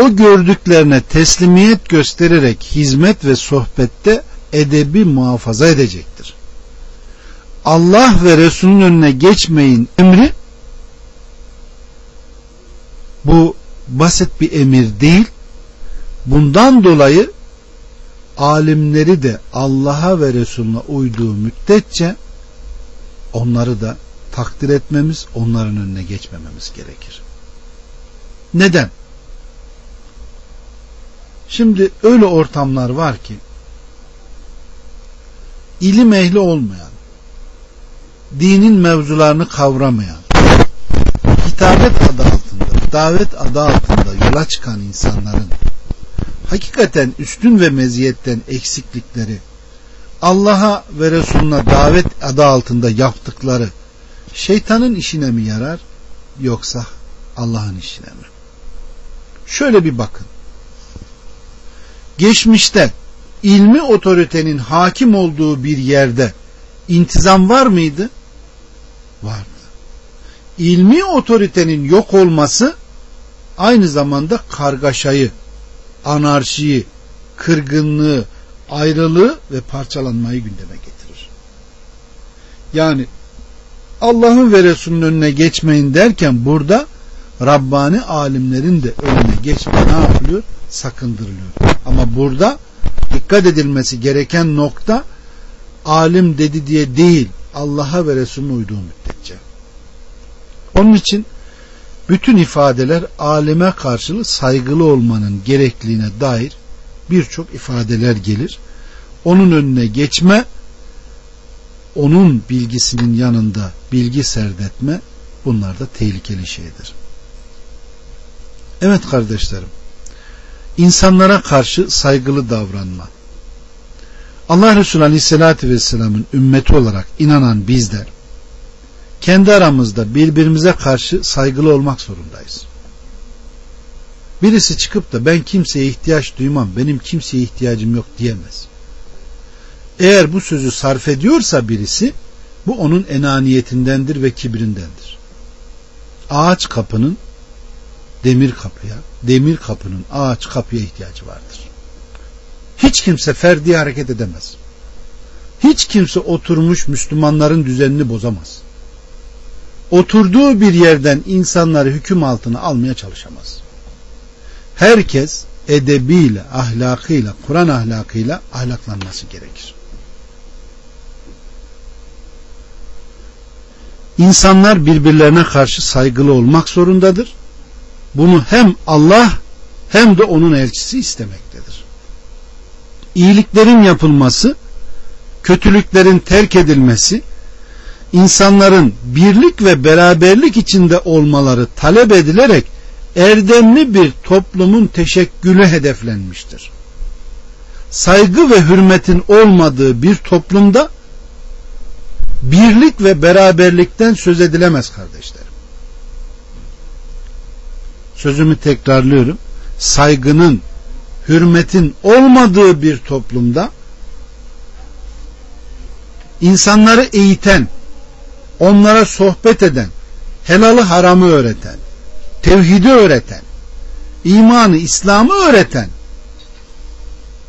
O gördüklerine teslimiyet göstererek hizmet ve sohbette edebi muhafaza edecektir. Allah ve Resulünün önüne geçmeyin emri bu basit bir emir değil. Bundan dolayı alimleri de Allah'a ve Resulüne uyduğu müddetçe onları da takdir etmemiz, onların önüne geçmememiz gerekir. Neden? Şimdi öyle ortamlar var ki ilim ehli olmayan, dinin mevzularını kavramayan, hitabet adı altında, davet adı altında yola çıkan insanların hakikaten üstün ve meziyetten eksiklikleri, Allah'a ve Resulüne davet adı altında yaptıkları şeytanın işine mi yarar yoksa Allah'ın işine mi? Şöyle bir bakın. Geçmişte ilmi otoritenin hakim olduğu bir yerde intizam var mıydı? Vardı. İlmi otoritenin yok olması aynı zamanda kargaşayı, anarşiyi, kırgınlığı, ayrılığı ve parçalanmayı gündeme getirir. Yani Allah'ın ve Resulünün önüne geçmeyin derken burada Rabbani alimlerin de önüne geçme ne yapılıyor? Sakındırılıyor. Ama burada dikkat edilmesi gereken nokta alim dedi diye değil Allah'a ve Resulüne uyduğu müddetçe. Onun için bütün ifadeler alime karşılığı saygılı olmanın gerekliliğine dair birçok ifadeler gelir. Onun önüne geçme, onun bilgisinin yanında bilgi serdetme bunlar da tehlikeli şeydir. Evet kardeşlerim, insanlara karşı saygılı davranma. Allah Resulü Aleyhisselatü Vesselam'ın ümmeti olarak inanan bizler, kendi aramızda birbirimize karşı saygılı olmak zorundayız. Birisi çıkıp da ben kimseye ihtiyaç duymam, benim kimseye ihtiyacım yok diyemez. Eğer bu sözü sarf ediyorsa birisi, bu onun enaniyetindendir ve kibrindendir. Ağaç kapının demir kapıya, demir kapının ağaç kapıya ihtiyacı vardır. Hiç kimse ferdi hareket edemez. Hiç kimse oturmuş Müslümanların düzenini bozamaz. Oturduğu bir yerden insanları hüküm altına almaya çalışamaz. Herkes edebiyle, ahlakıyla, Kur'an ahlakıyla ahlaklanması gerekir. İnsanlar birbirlerine karşı saygılı olmak zorundadır. Bunu hem Allah hem de onun elçisi istemektedir. İyiliklerin yapılması, kötülüklerin terk edilmesi, insanların birlik ve beraberlik içinde olmaları talep edilerek erdemli bir toplumun teşekkülü hedeflenmiştir. Saygı ve hürmetin olmadığı bir toplumda birlik ve beraberlikten söz edilemez kardeşlerim. Sözümü tekrarlıyorum. Saygının, hürmetin olmadığı bir toplumda insanları eğiten, onlara sohbet eden, helalı haramı öğreten, tevhidi öğreten, imanı, İslam'ı öğreten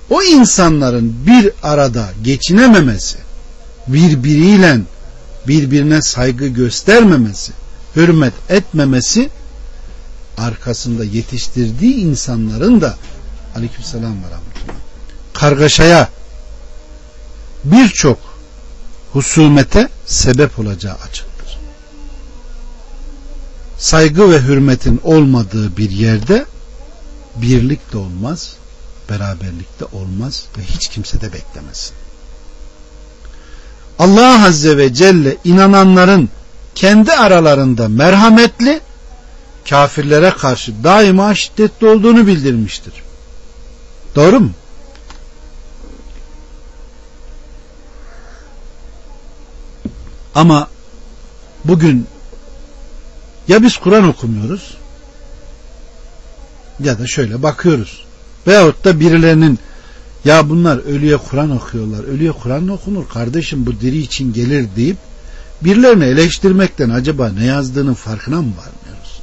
o insanların bir arada geçinememesi, birbiriyle birbirine saygı göstermemesi, hürmet etmemesi arkasında yetiştirdiği insanların da aleykümselam ve rahmetullah kargaşaya birçok husumete sebep olacağı açıktır. Saygı ve hürmetin olmadığı bir yerde birlik de olmaz, beraberlik de olmaz ve hiç kimse de beklemesin. Allah Azze ve Celle inananların kendi aralarında merhametli, kafirlere karşı daima şiddetli olduğunu bildirmiştir. Doğru mu? Ama bugün ya biz Kur'an okumuyoruz ya da şöyle bakıyoruz. Veyahut da birilerinin ya bunlar ölüye Kur'an okuyorlar. Ölüye Kur'an okunur kardeşim bu diri için gelir deyip birilerini eleştirmekten acaba ne yazdığının farkına mı varmıyoruz?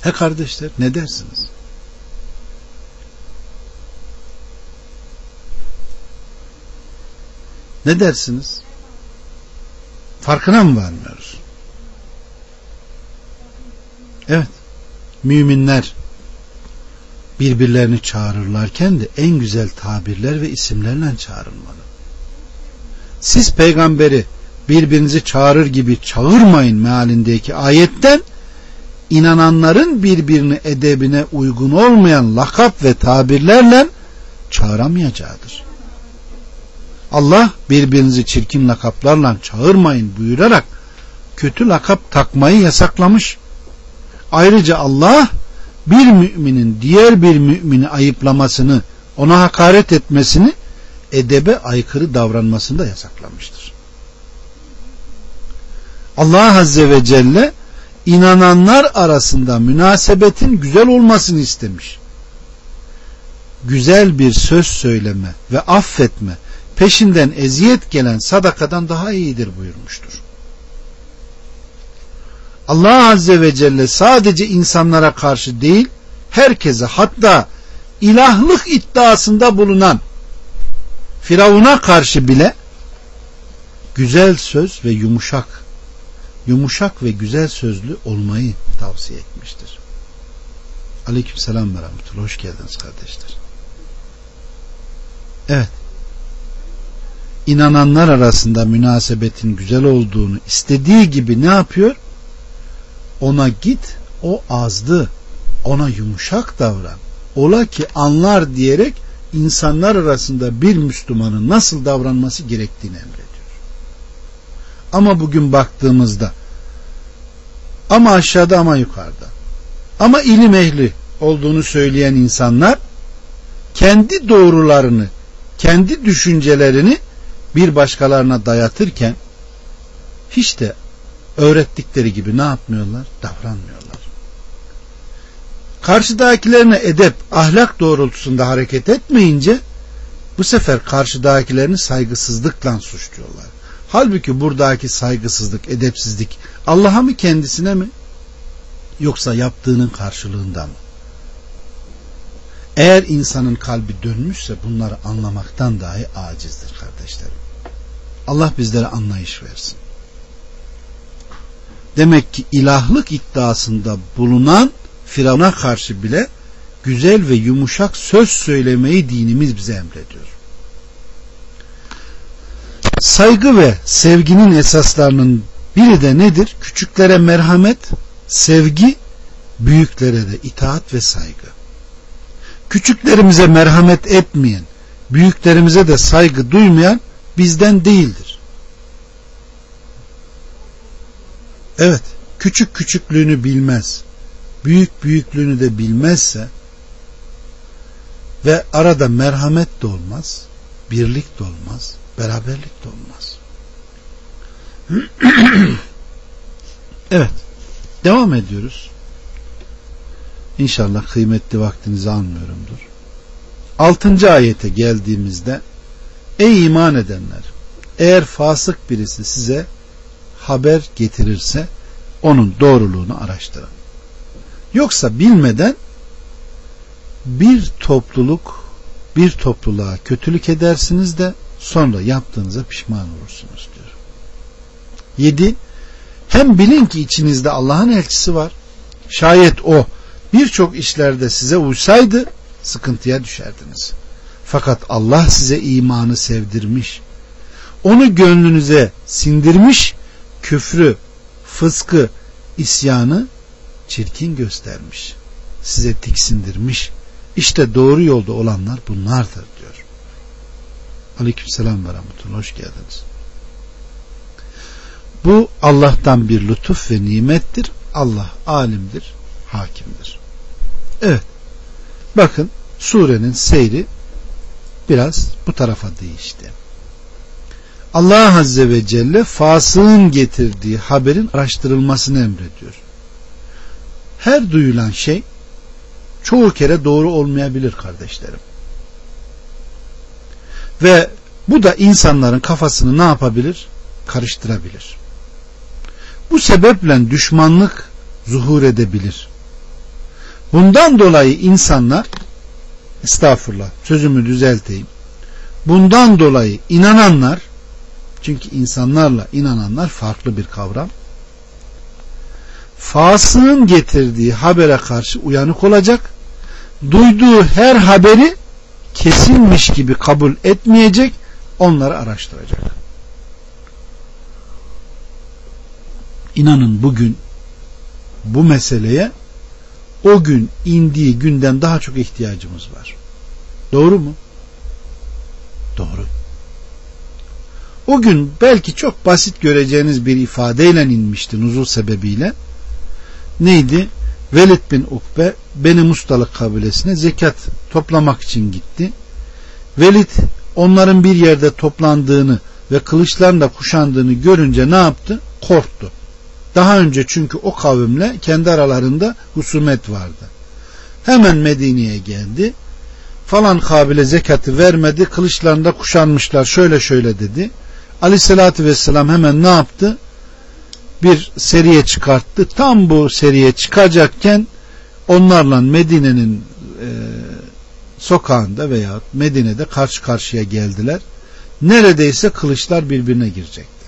He kardeşler ne dersiniz? Ne dersiniz? Farkına mı varmıyoruz? Evet. Müminler birbirlerini çağırırlarken de en güzel tabirler ve isimlerle çağrılmalı. Siz peygamberi birbirinizi çağırır gibi çağırmayın mealindeki ayetten inananların birbirini edebine uygun olmayan lakap ve tabirlerle çağıramayacağıdır. Allah birbirinizi çirkin lakaplarla çağırmayın buyurarak kötü lakap takmayı yasaklamış. Ayrıca Allah bir müminin diğer bir mümini ayıplamasını, ona hakaret etmesini, edebe aykırı davranmasını da yasaklamıştır. Allah Azze ve Celle inananlar arasında münasebetin güzel olmasını istemiş. Güzel bir söz söyleme ve affetme peşinden eziyet gelen sadakadan daha iyidir buyurmuştur. Allah Azze ve Celle sadece insanlara karşı değil, herkese hatta ilahlık iddiasında bulunan Firavun'a karşı bile güzel söz ve yumuşak yumuşak ve güzel sözlü olmayı tavsiye etmiştir. Aleyküm selam ve rahmetullah. Hoş geldiniz kardeşler. Evet. İnananlar arasında münasebetin güzel olduğunu istediği gibi ne yapıyor? Ona git, o azdı. Ona yumuşak davran. Ola ki anlar diyerek insanlar arasında bir Müslümanın nasıl davranması gerektiğini emrediyor. Ama bugün baktığımızda ama aşağıda ama yukarıda ama ilim ehli olduğunu söyleyen insanlar kendi doğrularını, kendi düşüncelerini bir başkalarına dayatırken hiç de öğrettikleri gibi ne yapmıyorlar? Davranmıyorlar. Karşıdakilerine edep, ahlak doğrultusunda hareket etmeyince bu sefer karşıdakilerini saygısızlıkla suçluyorlar. Halbuki buradaki saygısızlık, edepsizlik Allah'a mı kendisine mi? Yoksa yaptığının karşılığında mı? Eğer insanın kalbi dönmüşse bunları anlamaktan dahi acizdir kardeşlerim. Allah bizlere anlayış versin. Demek ki ilahlık iddiasında bulunan Firavun'a karşı bile güzel ve yumuşak söz söylemeyi dinimiz bize emrediyor. Saygı ve sevginin esaslarının biri de nedir? Küçüklere merhamet, sevgi, büyüklere de itaat ve saygı. Küçüklerimize merhamet etmeyen, büyüklerimize de saygı duymayan bizden değildir. Evet, küçük küçüklüğünü bilmez, büyük büyüklüğünü de bilmezse ve arada merhamet de olmaz, birlik de olmaz, beraberlik de olmaz. evet, devam ediyoruz. İnşallah kıymetli vaktinizi almıyorumdur. Altıncı ayete geldiğimizde Ey iman edenler! Eğer fasık birisi size haber getirirse onun doğruluğunu araştırın. Yoksa bilmeden bir topluluk bir topluluğa kötülük edersiniz de sonra yaptığınıza pişman olursunuz diyor. 7. Hem bilin ki içinizde Allah'ın elçisi var. Şayet o birçok işlerde size uysaydı sıkıntıya düşerdiniz. Fakat Allah size imanı sevdirmiş. Onu gönlünüze sindirmiş, küfrü, fıskı, isyanı çirkin göstermiş. Size tiksindirmiş. İşte doğru yolda olanlar bunlardır diyor. Aleykümselam ve rahmetullah. Hoş geldiniz. Bu Allah'tan bir lütuf ve nimettir. Allah alimdir, hakimdir. Evet. Bakın surenin seyri biraz bu tarafa değişti. Allah Azze ve Celle fasığın getirdiği haberin araştırılmasını emrediyor. Her duyulan şey çoğu kere doğru olmayabilir kardeşlerim. Ve bu da insanların kafasını ne yapabilir? Karıştırabilir. Bu sebeple düşmanlık zuhur edebilir. Bundan dolayı insanlar estağfurullah sözümü düzelteyim. Bundan dolayı inananlar çünkü insanlarla inananlar farklı bir kavram. Fasığın getirdiği habere karşı uyanık olacak. Duyduğu her haberi kesinmiş gibi kabul etmeyecek. Onları araştıracak. İnanın bugün bu meseleye o gün indiği günden daha çok ihtiyacımız var. Doğru mu? Doğru. O gün belki çok basit göreceğiniz bir ifadeyle inmişti nuzul sebebiyle. Neydi? Velid bin Ukbe Beni Mustalık kabilesine zekat toplamak için gitti. Velid onların bir yerde toplandığını ve kılıçlarla kuşandığını görünce ne yaptı? Korktu. Daha önce çünkü o kavimle kendi aralarında husumet vardı. Hemen Medine'ye geldi. Falan kabile zekatı vermedi. Kılıçlarında kuşanmışlar. Şöyle şöyle dedi. Aleyhissalatü vesselam hemen ne yaptı? Bir seriye çıkarttı. Tam bu seriye çıkacakken onlarla Medine'nin e, sokağında veya Medine'de karşı karşıya geldiler. Neredeyse kılıçlar birbirine girecekti.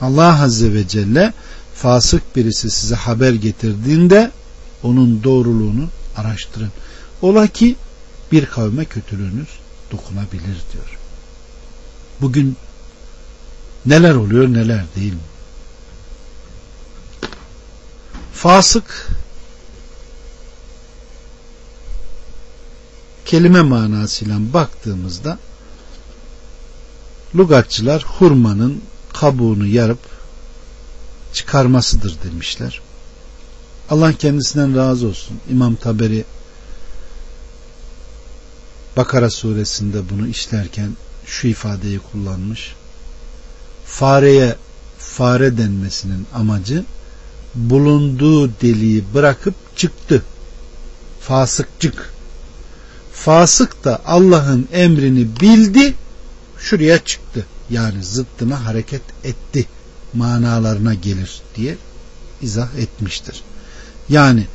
Allah Azze ve Celle fasık birisi size haber getirdiğinde onun doğruluğunu araştırın. Ola ki bir kavme kötülüğünüz dokunabilir diyor. Bugün neler oluyor neler değil mi? Fasık kelime manasıyla baktığımızda lugatçılar hurmanın kabuğunu yarıp çıkarmasıdır demişler. Allah kendisinden razı olsun. İmam Taberi Bakara suresinde bunu işlerken şu ifadeyi kullanmış. Fareye fare denmesinin amacı bulunduğu deliği bırakıp çıktı. Fasıkçık. Fasık da Allah'ın emrini bildi, şuraya çıktı. Yani zıttına hareket etti manalarına gelir diye izah etmiştir. Yani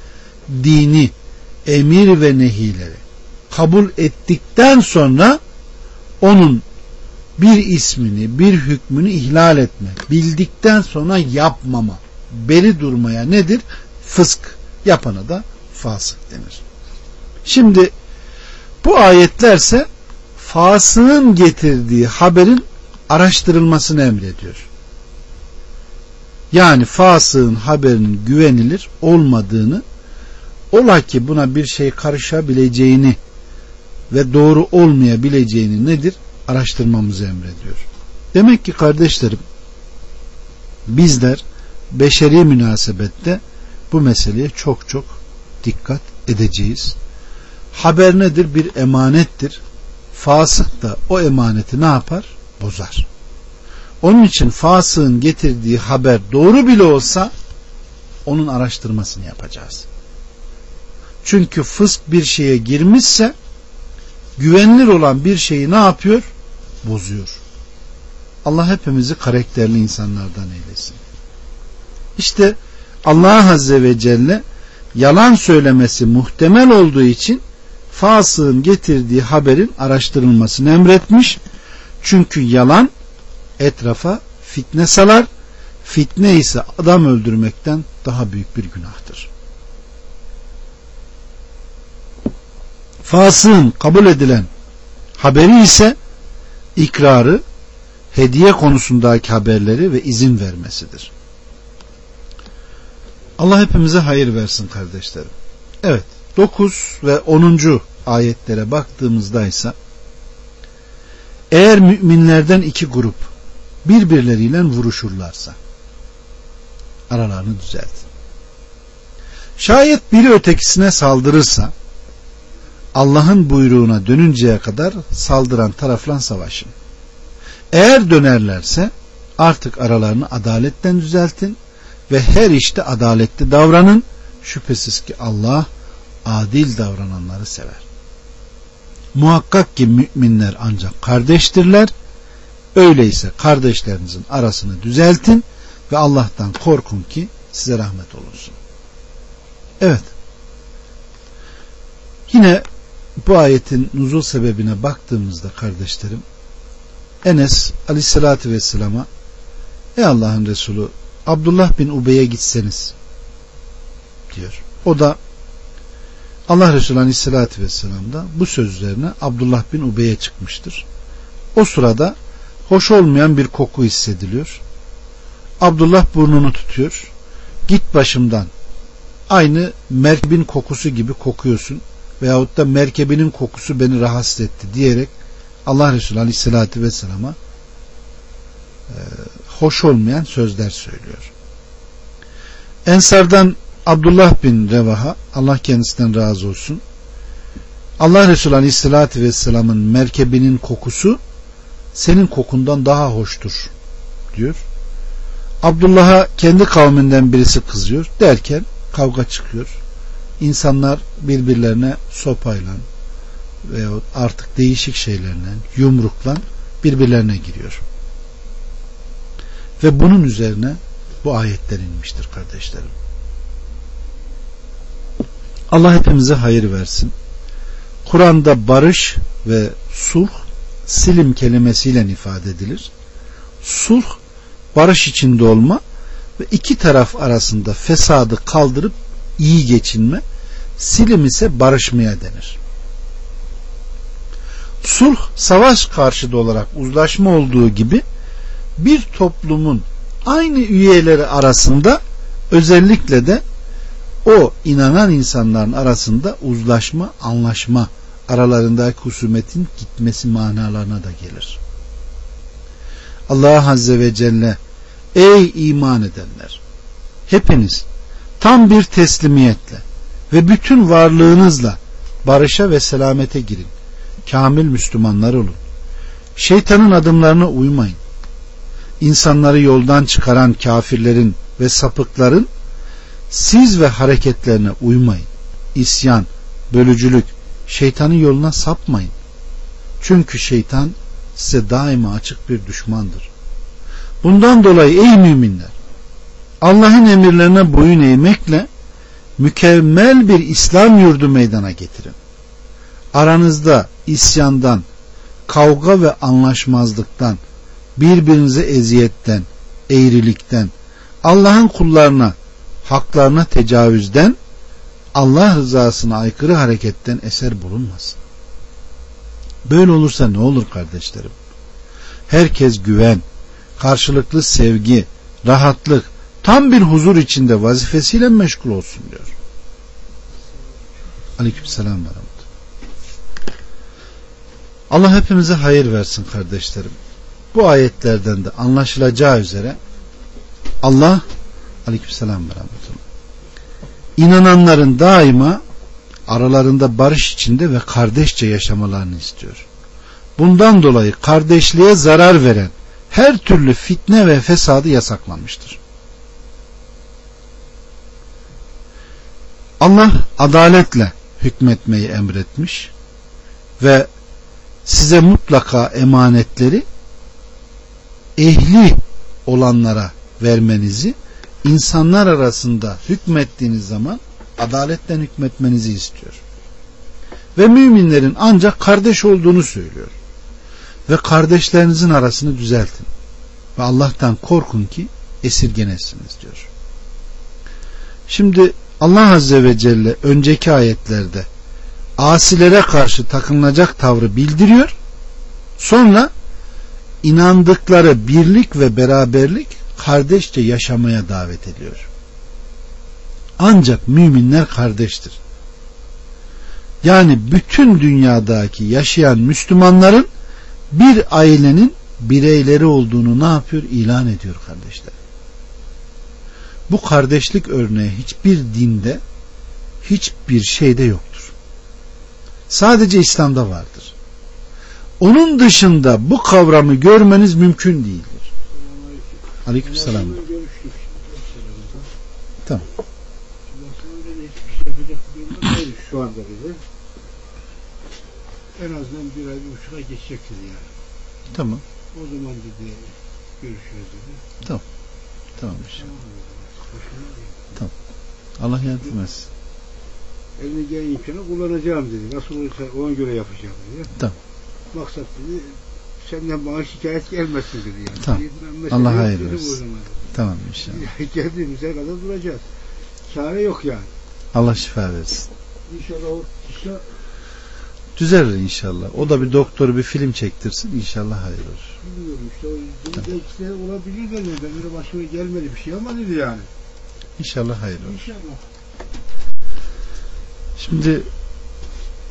dini, emir ve nehileri kabul ettikten sonra onun bir ismini, bir hükmünü ihlal etme, bildikten sonra yapmama, beri durmaya nedir? Fısk. Yapana da fasık denir. Şimdi bu ayetlerse fasığın getirdiği haberin araştırılmasını emrediyor. Yani fasığın haberinin güvenilir olmadığını ola ki buna bir şey karışabileceğini ve doğru olmayabileceğini nedir? Araştırmamızı emrediyor. Demek ki kardeşlerim bizler beşeri münasebette bu meseleye çok çok dikkat edeceğiz. Haber nedir? Bir emanettir. Fasık da o emaneti ne yapar? Bozar. Onun için fasığın getirdiği haber doğru bile olsa onun araştırmasını yapacağız. Çünkü fısk bir şeye girmişse güvenilir olan bir şeyi ne yapıyor? Bozuyor. Allah hepimizi karakterli insanlardan eylesin. İşte Allah Azze ve Celle yalan söylemesi muhtemel olduğu için fasığın getirdiği haberin araştırılmasını emretmiş. Çünkü yalan etrafa fitne salar. Fitne ise adam öldürmekten daha büyük bir günahtır. Fasığın kabul edilen haberi ise ikrarı, hediye konusundaki haberleri ve izin vermesidir. Allah hepimize hayır versin kardeşlerim. Evet 9 ve 10. ayetlere baktığımızda ise eğer müminlerden iki grup birbirleriyle vuruşurlarsa aralarını düzeltin. Şayet biri ötekisine saldırırsa Allah'ın buyruğuna dönünceye kadar saldıran tarafla savaşın. Eğer dönerlerse artık aralarını adaletten düzeltin ve her işte adaletli davranın. Şüphesiz ki Allah adil davrananları sever. Muhakkak ki müminler ancak kardeştirler. Öyleyse kardeşlerinizin arasını düzeltin ve Allah'tan korkun ki size rahmet olunsun. Evet. Yine bu ayetin nuzul sebebine baktığımızda kardeşlerim Enes aleyhissalatü vesselama Ey Allah'ın Resulü Abdullah bin Ubey'e gitseniz diyor. O da Allah Resulü Aleyhisselatü Vesselam da bu sözlerine Abdullah bin Ubey'e çıkmıştır. O sırada hoş olmayan bir koku hissediliyor. Abdullah burnunu tutuyor. Git başımdan. Aynı merkebin kokusu gibi kokuyorsun. Veyahut da merkebinin kokusu beni rahatsız etti diyerek Allah Resulü Aleyhisselatü Vesselam'a e, hoş olmayan sözler söylüyor. Ensardan Abdullah bin Revaha Allah kendisinden razı olsun. Allah Resulü Aleyhisselatü Vesselam'ın merkebinin kokusu senin kokundan daha hoştur diyor. Abdullah'a kendi kavminden birisi kızıyor derken kavga çıkıyor. İnsanlar birbirlerine sopayla veya artık değişik şeylerle yumrukla birbirlerine giriyor. Ve bunun üzerine bu ayetler inmiştir kardeşlerim. Allah hepimize hayır versin. Kur'an'da barış ve sulh silim kelimesiyle ifade edilir. Sulh barış içinde olma ve iki taraf arasında fesadı kaldırıp iyi geçinme, silim ise barışmaya denir. Sulh savaş karşıtı olarak uzlaşma olduğu gibi bir toplumun aynı üyeleri arasında özellikle de o inanan insanların arasında uzlaşma, anlaşma, aralarındaki husumetin gitmesi manalarına da gelir. Allah Azze ve Celle ey iman edenler hepiniz tam bir teslimiyetle ve bütün varlığınızla barışa ve selamete girin. Kamil Müslümanlar olun. Şeytanın adımlarına uymayın. İnsanları yoldan çıkaran kafirlerin ve sapıkların siz ve hareketlerine uymayın. İsyan, bölücülük, şeytanın yoluna sapmayın. Çünkü şeytan size daima açık bir düşmandır. Bundan dolayı ey müminler Allah'ın emirlerine boyun eğmekle mükemmel bir İslam yurdu meydana getirin. Aranızda isyandan, kavga ve anlaşmazlıktan, birbirinize eziyetten, eğrilikten, Allah'ın kullarına, haklarına tecavüzden, Allah rızasına aykırı hareketten eser bulunmasın. Böyle olursa ne olur kardeşlerim? Herkes güven, karşılıklı sevgi, rahatlık, tam bir huzur içinde vazifesiyle meşgul olsun diyor. Aleykümselam ve Allah hepimize hayır versin kardeşlerim. Bu ayetlerden de anlaşılacağı üzere Allah aleykümselam ve inananların daima aralarında barış içinde ve kardeşçe yaşamalarını istiyor. Bundan dolayı kardeşliğe zarar veren her türlü fitne ve fesadı yasaklamıştır. Allah adaletle hükmetmeyi emretmiş ve size mutlaka emanetleri ehli olanlara vermenizi insanlar arasında hükmettiğiniz zaman adaletten hükmetmenizi istiyor. Ve müminlerin ancak kardeş olduğunu söylüyor. Ve kardeşlerinizin arasını düzeltin. Ve Allah'tan korkun ki esirgenesiniz diyor. Şimdi Allah Azze ve Celle önceki ayetlerde asilere karşı takınılacak tavrı bildiriyor. Sonra inandıkları birlik ve beraberlik kardeşçe yaşamaya davet ediyor. Ancak müminler kardeştir. Yani bütün dünyadaki yaşayan Müslümanların bir ailenin bireyleri olduğunu ne yapıyor? İlan ediyor kardeşler. Bu kardeşlik örneği hiçbir dinde hiçbir şeyde yoktur. Sadece İslam'da vardır. Onun dışında bu kavramı görmeniz mümkün değildir. Aleyküm selam. Tamam. Şu anda bize en azından bir ay bir buçuğa geçecek dedi yani. Tamam. O zaman dedi görüşürüz dedi. Tamam. Tamam inşallah. Tamam. Allah etsin. Eline gelen imkanı kullanacağım dedi. Nasıl olursa ona göre yapacağım dedi. Tamam. Maksat dedi senden bana şikayet gelmesin dedi yani. Tamam. Allah hayır versin. Tamam inşallah. Geldiğimize kadar duracağız. Çare yok yani. Allah şifa versin. İnşallah o kişi Düzelir inşallah. O da bir doktor bir film çektirsin inşallah hayır olur. Bilmiyorum işte o de olabilir de ben başıma gelmedi bir şey ama dedi yani. İnşallah hayır olur. İnşallah. Şimdi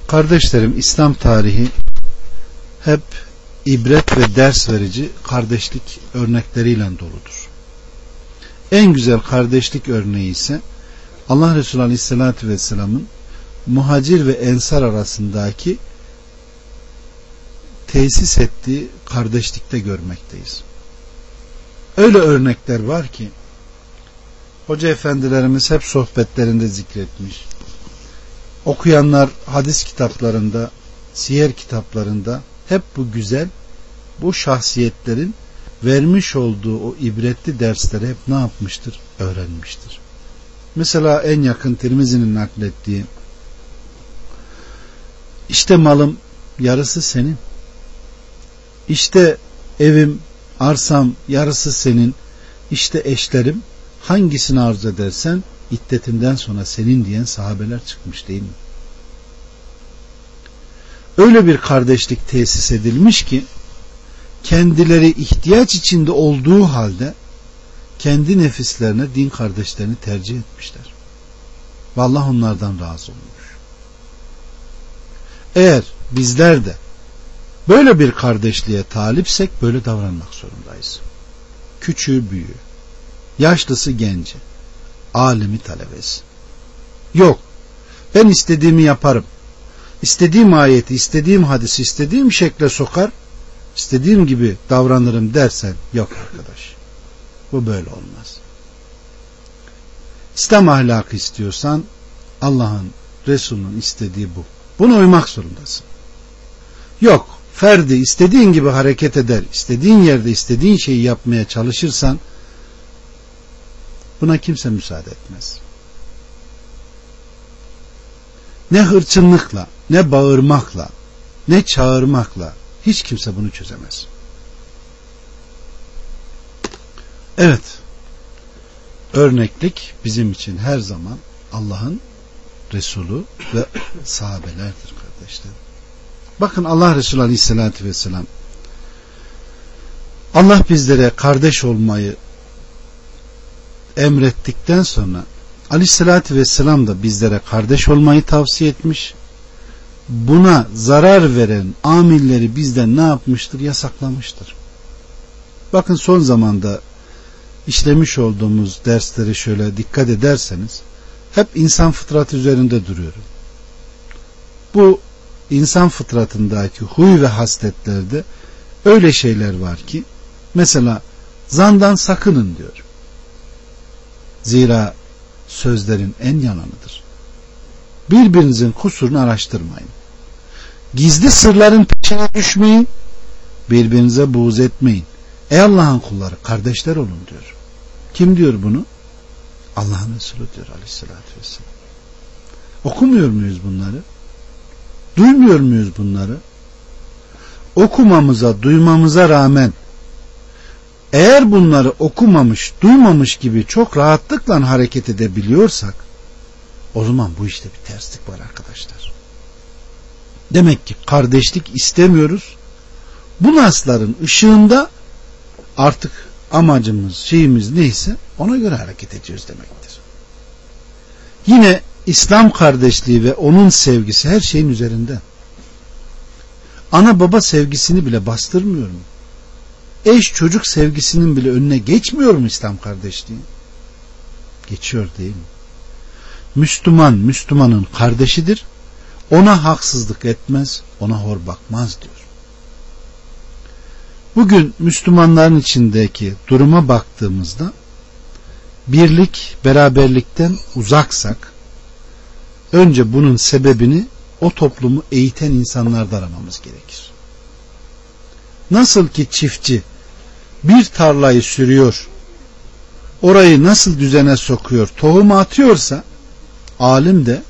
kardeşlerim İslam tarihi hep ibret ve ders verici kardeşlik örnekleriyle doludur. En güzel kardeşlik örneği ise Allah Resulü Aleyhisselatü Vesselam'ın muhacir ve ensar arasındaki tesis ettiği kardeşlikte görmekteyiz. Öyle örnekler var ki hoca efendilerimiz hep sohbetlerinde zikretmiş. Okuyanlar hadis kitaplarında, siyer kitaplarında hep bu güzel, bu şahsiyetlerin vermiş olduğu o ibretli dersleri hep ne yapmıştır? Öğrenmiştir. Mesela en yakın Tirmizi'nin naklettiği işte malım yarısı senin. İşte evim, arsam yarısı senin. İşte eşlerim hangisini arzu edersen iddetimden sonra senin diyen sahabeler çıkmış değil mi? Öyle bir kardeşlik tesis edilmiş ki kendileri ihtiyaç içinde olduğu halde kendi nefislerine din kardeşlerini tercih etmişler. Vallahi onlardan razı olmuş. Eğer bizler de böyle bir kardeşliğe talipsek böyle davranmak zorundayız. Küçüğü büyüğü, yaşlısı genci, alimi talebesi. Yok, ben istediğimi yaparım. İstediğim ayeti, istediğim hadisi, istediğim şekle sokar, istediğim gibi davranırım dersen yok arkadaş. Bu böyle olmaz. İslam ahlakı istiyorsan Allah'ın Resulünün istediği bu. Buna uymak zorundasın. Yok, ferdi istediğin gibi hareket eder, istediğin yerde istediğin şeyi yapmaya çalışırsan buna kimse müsaade etmez. Ne hırçınlıkla, ne bağırmakla, ne çağırmakla hiç kimse bunu çözemez. Evet. Örneklik bizim için her zaman Allah'ın Resulü ve sahabelerdir kardeşler. Bakın Allah Resulü Aleyhisselatü Vesselam Allah bizlere kardeş olmayı emrettikten sonra Aleyhisselatü Vesselam da bizlere kardeş olmayı tavsiye etmiş. Buna zarar veren amilleri bizden ne yapmıştır? Yasaklamıştır. Bakın son zamanda işlemiş olduğumuz dersleri şöyle dikkat ederseniz hep insan fıtratı üzerinde duruyorum. Bu insan fıtratındaki huy ve hasletlerde öyle şeyler var ki mesela zandan sakının diyor. Zira sözlerin en yalanıdır. Birbirinizin kusurunu araştırmayın. Gizli sırların peşine düşmeyin. Birbirinize buğz etmeyin. Ey Allah'ın kulları kardeşler olun diyor. Kim diyor bunu? Allah'ın Resulü diyor aleyhissalatü vesselam. Okumuyor muyuz bunları? Duymuyor muyuz bunları? Okumamıza, duymamıza rağmen eğer bunları okumamış, duymamış gibi çok rahatlıkla hareket edebiliyorsak o zaman bu işte bir terslik var arkadaşlar. Demek ki kardeşlik istemiyoruz. Bu nasların ışığında artık amacımız, şeyimiz neyse ona göre hareket ediyoruz demektir. Yine İslam kardeşliği ve onun sevgisi her şeyin üzerinde. Ana baba sevgisini bile bastırmıyor mu? Eş çocuk sevgisinin bile önüne geçmiyor mu İslam kardeşliği? Geçiyor değil mi? Müslüman Müslümanın kardeşidir. Ona haksızlık etmez, ona hor bakmaz diyor. Bugün Müslümanların içindeki duruma baktığımızda birlik, beraberlikten uzaksak önce bunun sebebini o toplumu eğiten insanlarda aramamız gerekir. Nasıl ki çiftçi bir tarlayı sürüyor, orayı nasıl düzene sokuyor, tohumu atıyorsa alim de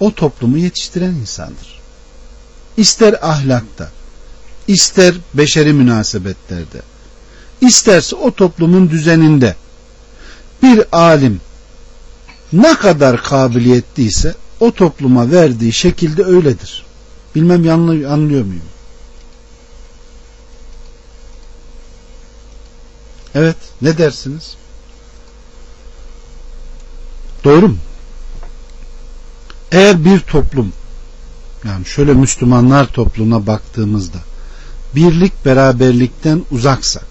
o toplumu yetiştiren insandır. İster ahlakta, ister beşeri münasebetlerde, isterse o toplumun düzeninde bir alim ne kadar kabiliyetliyse o topluma verdiği şekilde öyledir. Bilmem yanlı, anlıyor muyum? Evet. Ne dersiniz? Doğru mu? Eğer bir toplum yani şöyle Müslümanlar toplumuna baktığımızda birlik beraberlikten uzaksak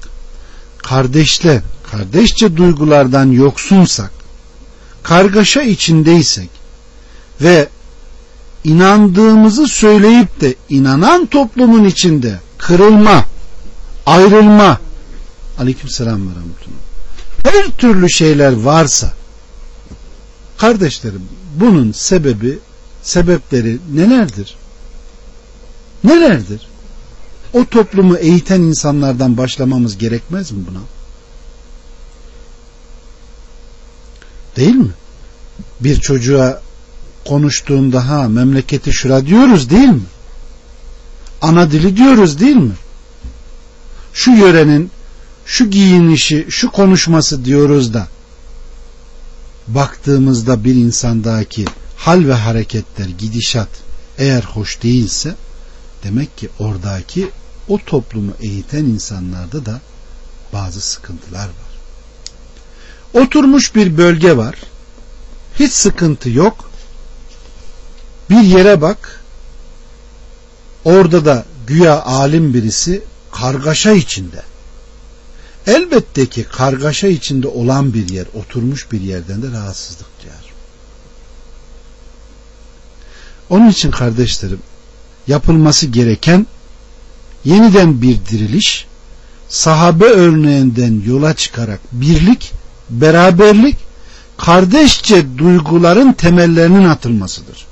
kardeşle kardeşçe duygulardan yoksunsak kargaşa içindeysek ve inandığımızı söyleyip de inanan toplumun içinde kırılma, ayrılma aleyküm selam ve rahmetullah her türlü şeyler varsa kardeşlerim bunun sebebi sebepleri nelerdir? Nelerdir? O toplumu eğiten insanlardan başlamamız gerekmez mi buna? Değil mi? Bir çocuğa konuştuğunda ha memleketi şura diyoruz değil mi? Ana dili diyoruz değil mi? Şu yörenin şu giyinişi, şu konuşması diyoruz da baktığımızda bir insandaki hal ve hareketler, gidişat eğer hoş değilse demek ki oradaki o toplumu eğiten insanlarda da bazı sıkıntılar var. Oturmuş bir bölge var. Hiç sıkıntı yok. Bir yere bak. Orada da güya alim birisi kargaşa içinde. Elbette ki kargaşa içinde olan bir yer, oturmuş bir yerden de rahatsızlık duyar. Onun için kardeşlerim yapılması gereken yeniden bir diriliş, sahabe örneğinden yola çıkarak birlik, beraberlik, kardeşçe duyguların temellerinin atılmasıdır.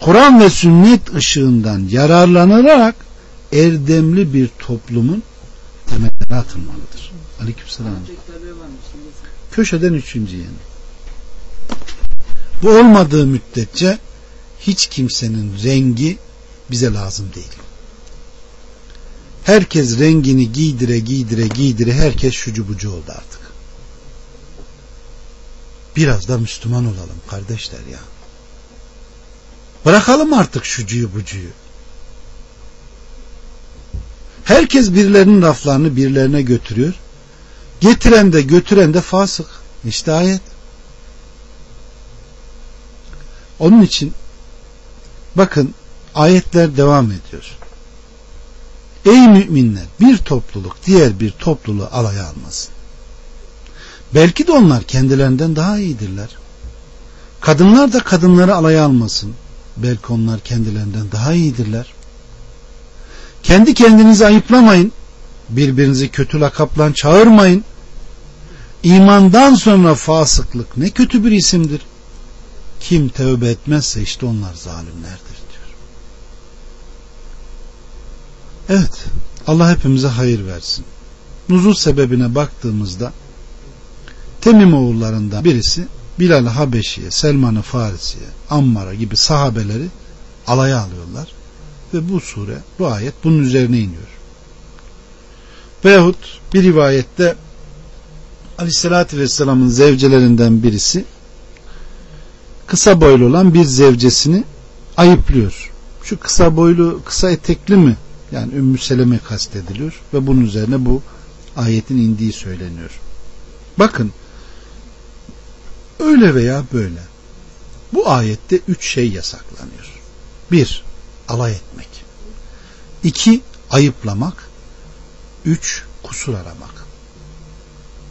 Kur'an ve sünnet ışığından yararlanarak erdemli bir toplumun temelleri atılmalıdır. Aleykümselam. Köşeden üçüncü yeni. Bu olmadığı müddetçe hiç kimsenin rengi bize lazım değil. Herkes rengini giydire giydire giydire herkes şucu bucu oldu artık. Biraz da Müslüman olalım kardeşler ya. Bırakalım artık şucuyu bucuyu. Herkes birilerinin laflarını birilerine götürüyor. Getiren de götüren de fasık. İşte ayet. Onun için bakın ayetler devam ediyor. Ey müminler bir topluluk diğer bir topluluğu alaya almasın. Belki de onlar kendilerinden daha iyidirler. Kadınlar da kadınları alaya almasın. Belki onlar kendilerinden daha iyidirler. Kendi kendinizi ayıplamayın. Birbirinizi kötü lakaplan çağırmayın. İmandan sonra fasıklık ne kötü bir isimdir. Kim tövbe etmezse işte onlar zalimlerdir diyor. Evet. Allah hepimize hayır versin. Nuzul sebebine baktığımızda Temim oğullarından birisi Bilal Habeşi'ye, Selman-ı Farisi'ye, Ammar'a gibi sahabeleri alaya alıyorlar. Ve bu sure, bu ayet bunun üzerine iniyor. Veyahut bir rivayette Aleyhisselatü Vesselam'ın zevcelerinden birisi kısa boylu olan bir zevcesini ayıplıyor. Şu kısa boylu, kısa etekli mi? Yani Ümmü Seleme kastediliyor ve bunun üzerine bu ayetin indiği söyleniyor. Bakın öyle veya böyle bu ayette üç şey yasaklanıyor. Bir, alay etmek. İki, ayıplamak. Üç, kusur aramak.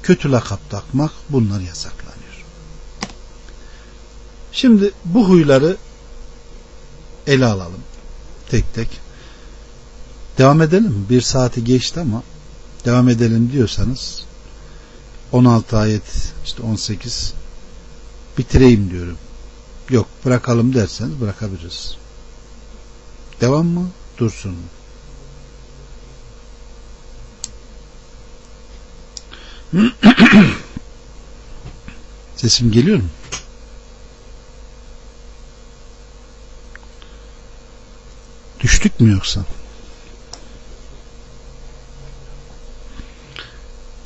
Kötü lakap takmak bunlar yasaklanıyor. Şimdi bu huyları ele alalım. Tek tek. Devam edelim. Bir saati geçti ama devam edelim diyorsanız 16 ayet işte 18 bitireyim diyorum. Yok bırakalım derseniz bırakabiliriz. Devam mı? Dursun mu? Sesim geliyor mu? Düştük mü yoksa?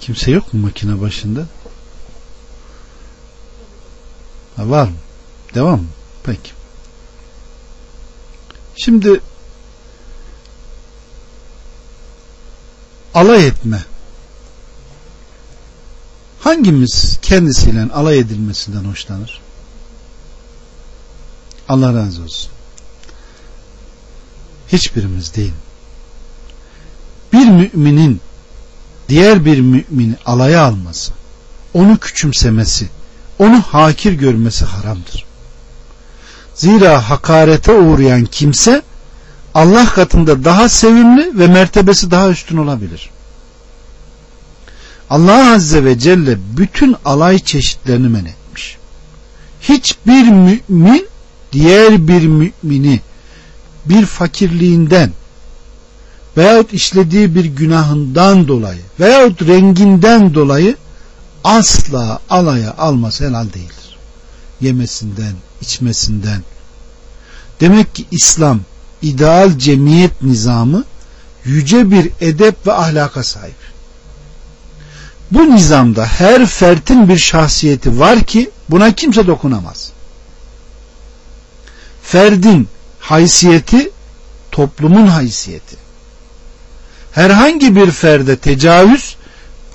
Kimse yok mu makine başında? Ha, var mı? Devam mı? Peki. Şimdi alay etme. Hangimiz kendisiyle alay edilmesinden hoşlanır? Allah razı olsun. Hiçbirimiz değil. Bir müminin diğer bir mümini alaya alması, onu küçümsemesi, onu hakir görmesi haramdır. Zira hakarete uğrayan kimse Allah katında daha sevimli ve mertebesi daha üstün olabilir. Allah Azze ve Celle bütün alay çeşitlerini men etmiş. Hiçbir mümin diğer bir mümini bir fakirliğinden veyahut işlediği bir günahından dolayı veyahut renginden dolayı asla alaya alması helal değildir. Yemesinden, içmesinden. Demek ki İslam ideal cemiyet nizamı yüce bir edep ve ahlaka sahip. Bu nizamda her fertin bir şahsiyeti var ki buna kimse dokunamaz. Ferdin haysiyeti toplumun haysiyeti. Herhangi bir ferde tecavüz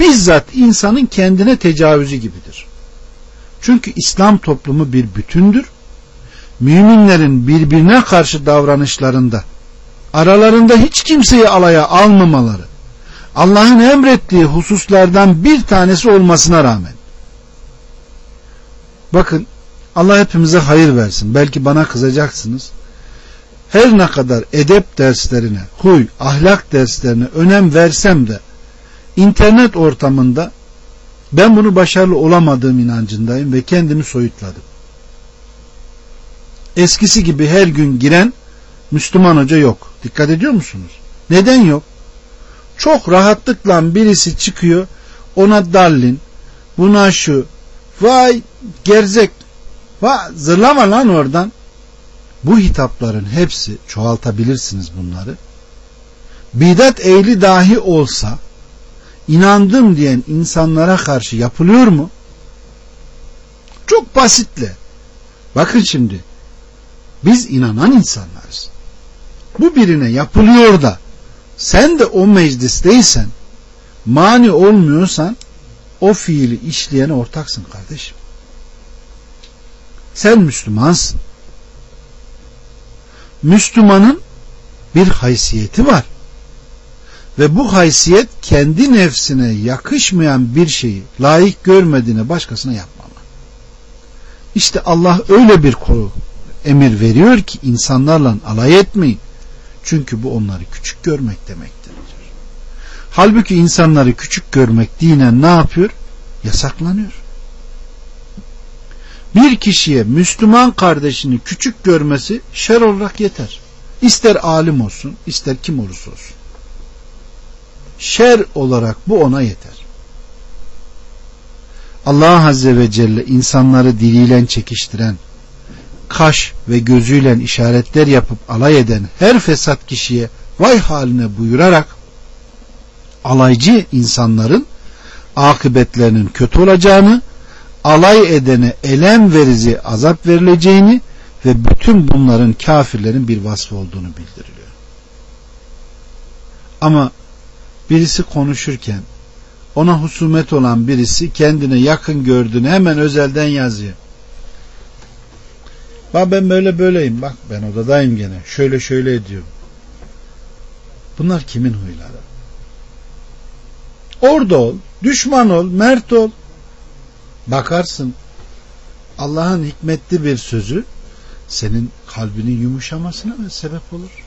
bizzat insanın kendine tecavüzü gibidir. Çünkü İslam toplumu bir bütündür. Müminlerin birbirine karşı davranışlarında aralarında hiç kimseyi alaya almamaları Allah'ın emrettiği hususlardan bir tanesi olmasına rağmen bakın Allah hepimize hayır versin. Belki bana kızacaksınız. Her ne kadar edep derslerine, huy, ahlak derslerine önem versem de internet ortamında ben bunu başarılı olamadığım inancındayım ve kendimi soyutladım. Eskisi gibi her gün giren Müslüman hoca yok. Dikkat ediyor musunuz? Neden yok? Çok rahatlıkla birisi çıkıyor ona dallin, buna şu, vay gerzek, vay zırlama lan oradan. Bu hitapların hepsi çoğaltabilirsiniz bunları. Bidat ehli dahi olsa inandım diyen insanlara karşı yapılıyor mu? Çok basitle. Bakın şimdi biz inanan insanlarız. Bu birine yapılıyor da sen de o meclisteysen mani olmuyorsan o fiili işleyene ortaksın kardeşim. Sen Müslümansın. Müslümanın bir haysiyeti var. Ve bu haysiyet kendi nefsine yakışmayan bir şeyi layık görmediğine başkasına yapmama. İşte Allah öyle bir konu emir veriyor ki insanlarla alay etmeyin. Çünkü bu onları küçük görmek demektir. Halbuki insanları küçük görmek dinen ne yapıyor? Yasaklanıyor. Bir kişiye Müslüman kardeşini küçük görmesi şer olarak yeter. İster alim olsun, ister kim olursa olsun. Şer olarak bu ona yeter. Allah Azze ve Celle insanları diliyle çekiştiren, kaş ve gözüyle işaretler yapıp alay eden her fesat kişiye vay haline buyurarak alaycı insanların akıbetlerinin kötü olacağını, alay edene elem verici azap verileceğini ve bütün bunların kafirlerin bir vasfı olduğunu bildiriliyor. Ama birisi konuşurken ona husumet olan birisi kendine yakın gördüğünü hemen özelden yazıyor. Bak ben böyle böyleyim. Bak ben odadayım gene. Şöyle şöyle ediyorum. Bunlar kimin huyları? Orada ol. Düşman ol. Mert ol. Bakarsın. Allah'ın hikmetli bir sözü senin kalbinin yumuşamasına mı sebep olur?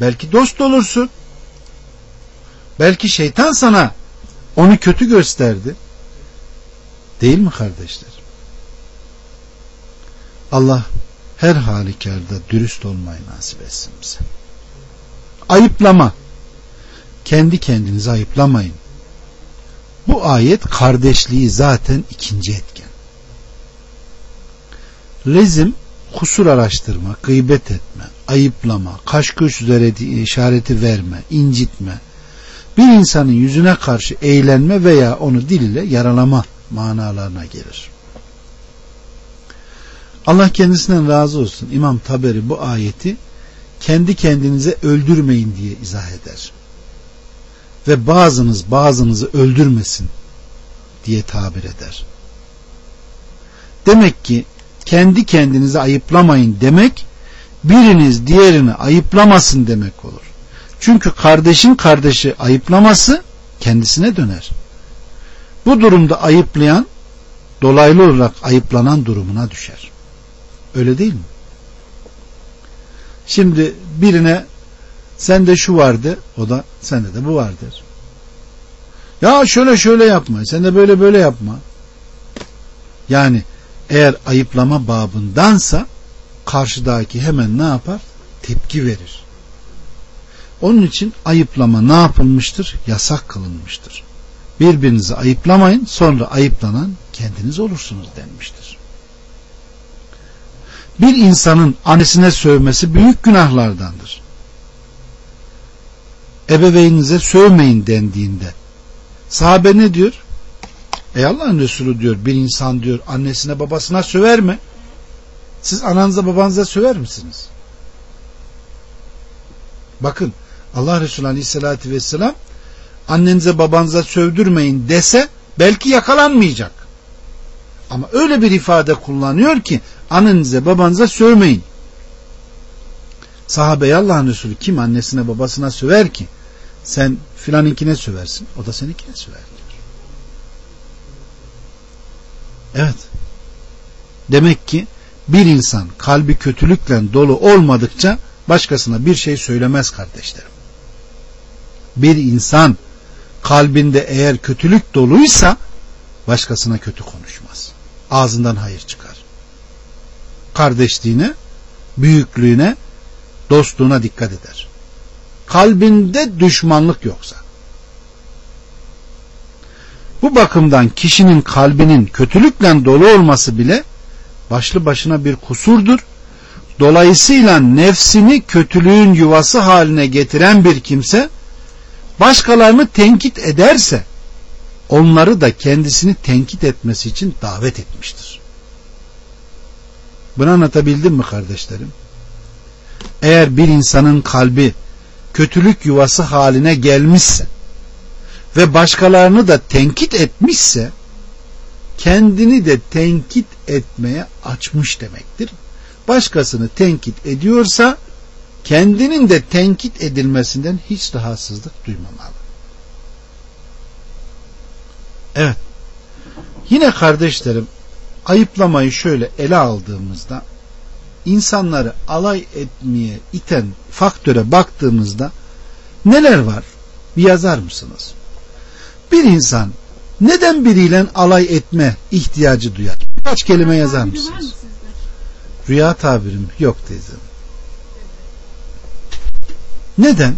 Belki dost olursun. Belki şeytan sana onu kötü gösterdi. Değil mi kardeşler? Allah her halükarda dürüst olmayı nasip etsin bize. Ayıplama. Kendi kendinizi ayıplamayın. Bu ayet kardeşliği zaten ikinci etken. Rezim kusur araştırma, gıybet etme, ayıplama, kaş göz işareti verme, incitme, bir insanın yüzüne karşı eğlenme veya onu dil ile yaralama manalarına gelir. Allah kendisinden razı olsun. İmam Taberi bu ayeti kendi kendinize öldürmeyin diye izah eder. Ve bazınız bazınızı öldürmesin diye tabir eder. Demek ki kendi kendinize ayıplamayın demek biriniz diğerini ayıplamasın demek olur. Çünkü kardeşin kardeşi ayıplaması kendisine döner. Bu durumda ayıplayan dolaylı olarak ayıplanan durumuna düşer. Öyle değil mi? Şimdi birine sende şu vardı o da sende de bu vardır. Ya şöyle şöyle yapma sen de böyle böyle yapma. Yani eğer ayıplama babındansa karşıdaki hemen ne yapar? Tepki verir. Onun için ayıplama ne yapılmıştır? Yasak kılınmıştır. Birbirinizi ayıplamayın sonra ayıplanan kendiniz olursunuz denmiştir. Bir insanın annesine sövmesi büyük günahlardandır. Ebeveyninize sövmeyin dendiğinde sahabe ne diyor? Ey Allah'ın Resulü diyor bir insan diyor annesine babasına söver mi? Siz ananıza babanıza söver misiniz? Bakın Allah Resulü Aleyhisselatü Vesselam annenize babanıza sövdürmeyin dese belki yakalanmayacak. Ama öyle bir ifade kullanıyor ki annenize babanıza sövmeyin. Sahabe Allah'ın Resulü kim annesine babasına söver ki sen filaninkine söversin o da seninkine söver diyor. Evet. Demek ki bir insan kalbi kötülükle dolu olmadıkça başkasına bir şey söylemez kardeşlerim. Bir insan kalbinde eğer kötülük doluysa başkasına kötü konuşmaz. Ağzından hayır çıkar. Kardeşliğine, büyüklüğüne, dostluğuna dikkat eder. Kalbinde düşmanlık yoksa. Bu bakımdan kişinin kalbinin kötülükle dolu olması bile başlı başına bir kusurdur. Dolayısıyla nefsini kötülüğün yuvası haline getiren bir kimse başkalarını tenkit ederse onları da kendisini tenkit etmesi için davet etmiştir. Bunu anlatabildim mi kardeşlerim? Eğer bir insanın kalbi kötülük yuvası haline gelmişse ve başkalarını da tenkit etmişse kendini de tenkit etmeye açmış demektir. Başkasını tenkit ediyorsa kendinin de tenkit edilmesinden hiç rahatsızlık duymamalı. Evet. Yine kardeşlerim ayıplamayı şöyle ele aldığımızda insanları alay etmeye iten faktöre baktığımızda neler var? Bir yazar mısınız? Bir insan neden biriyle alay etme ihtiyacı duyar? Kaç kelime yazar mısınız? Rüya tabirim yok teyzem. Neden?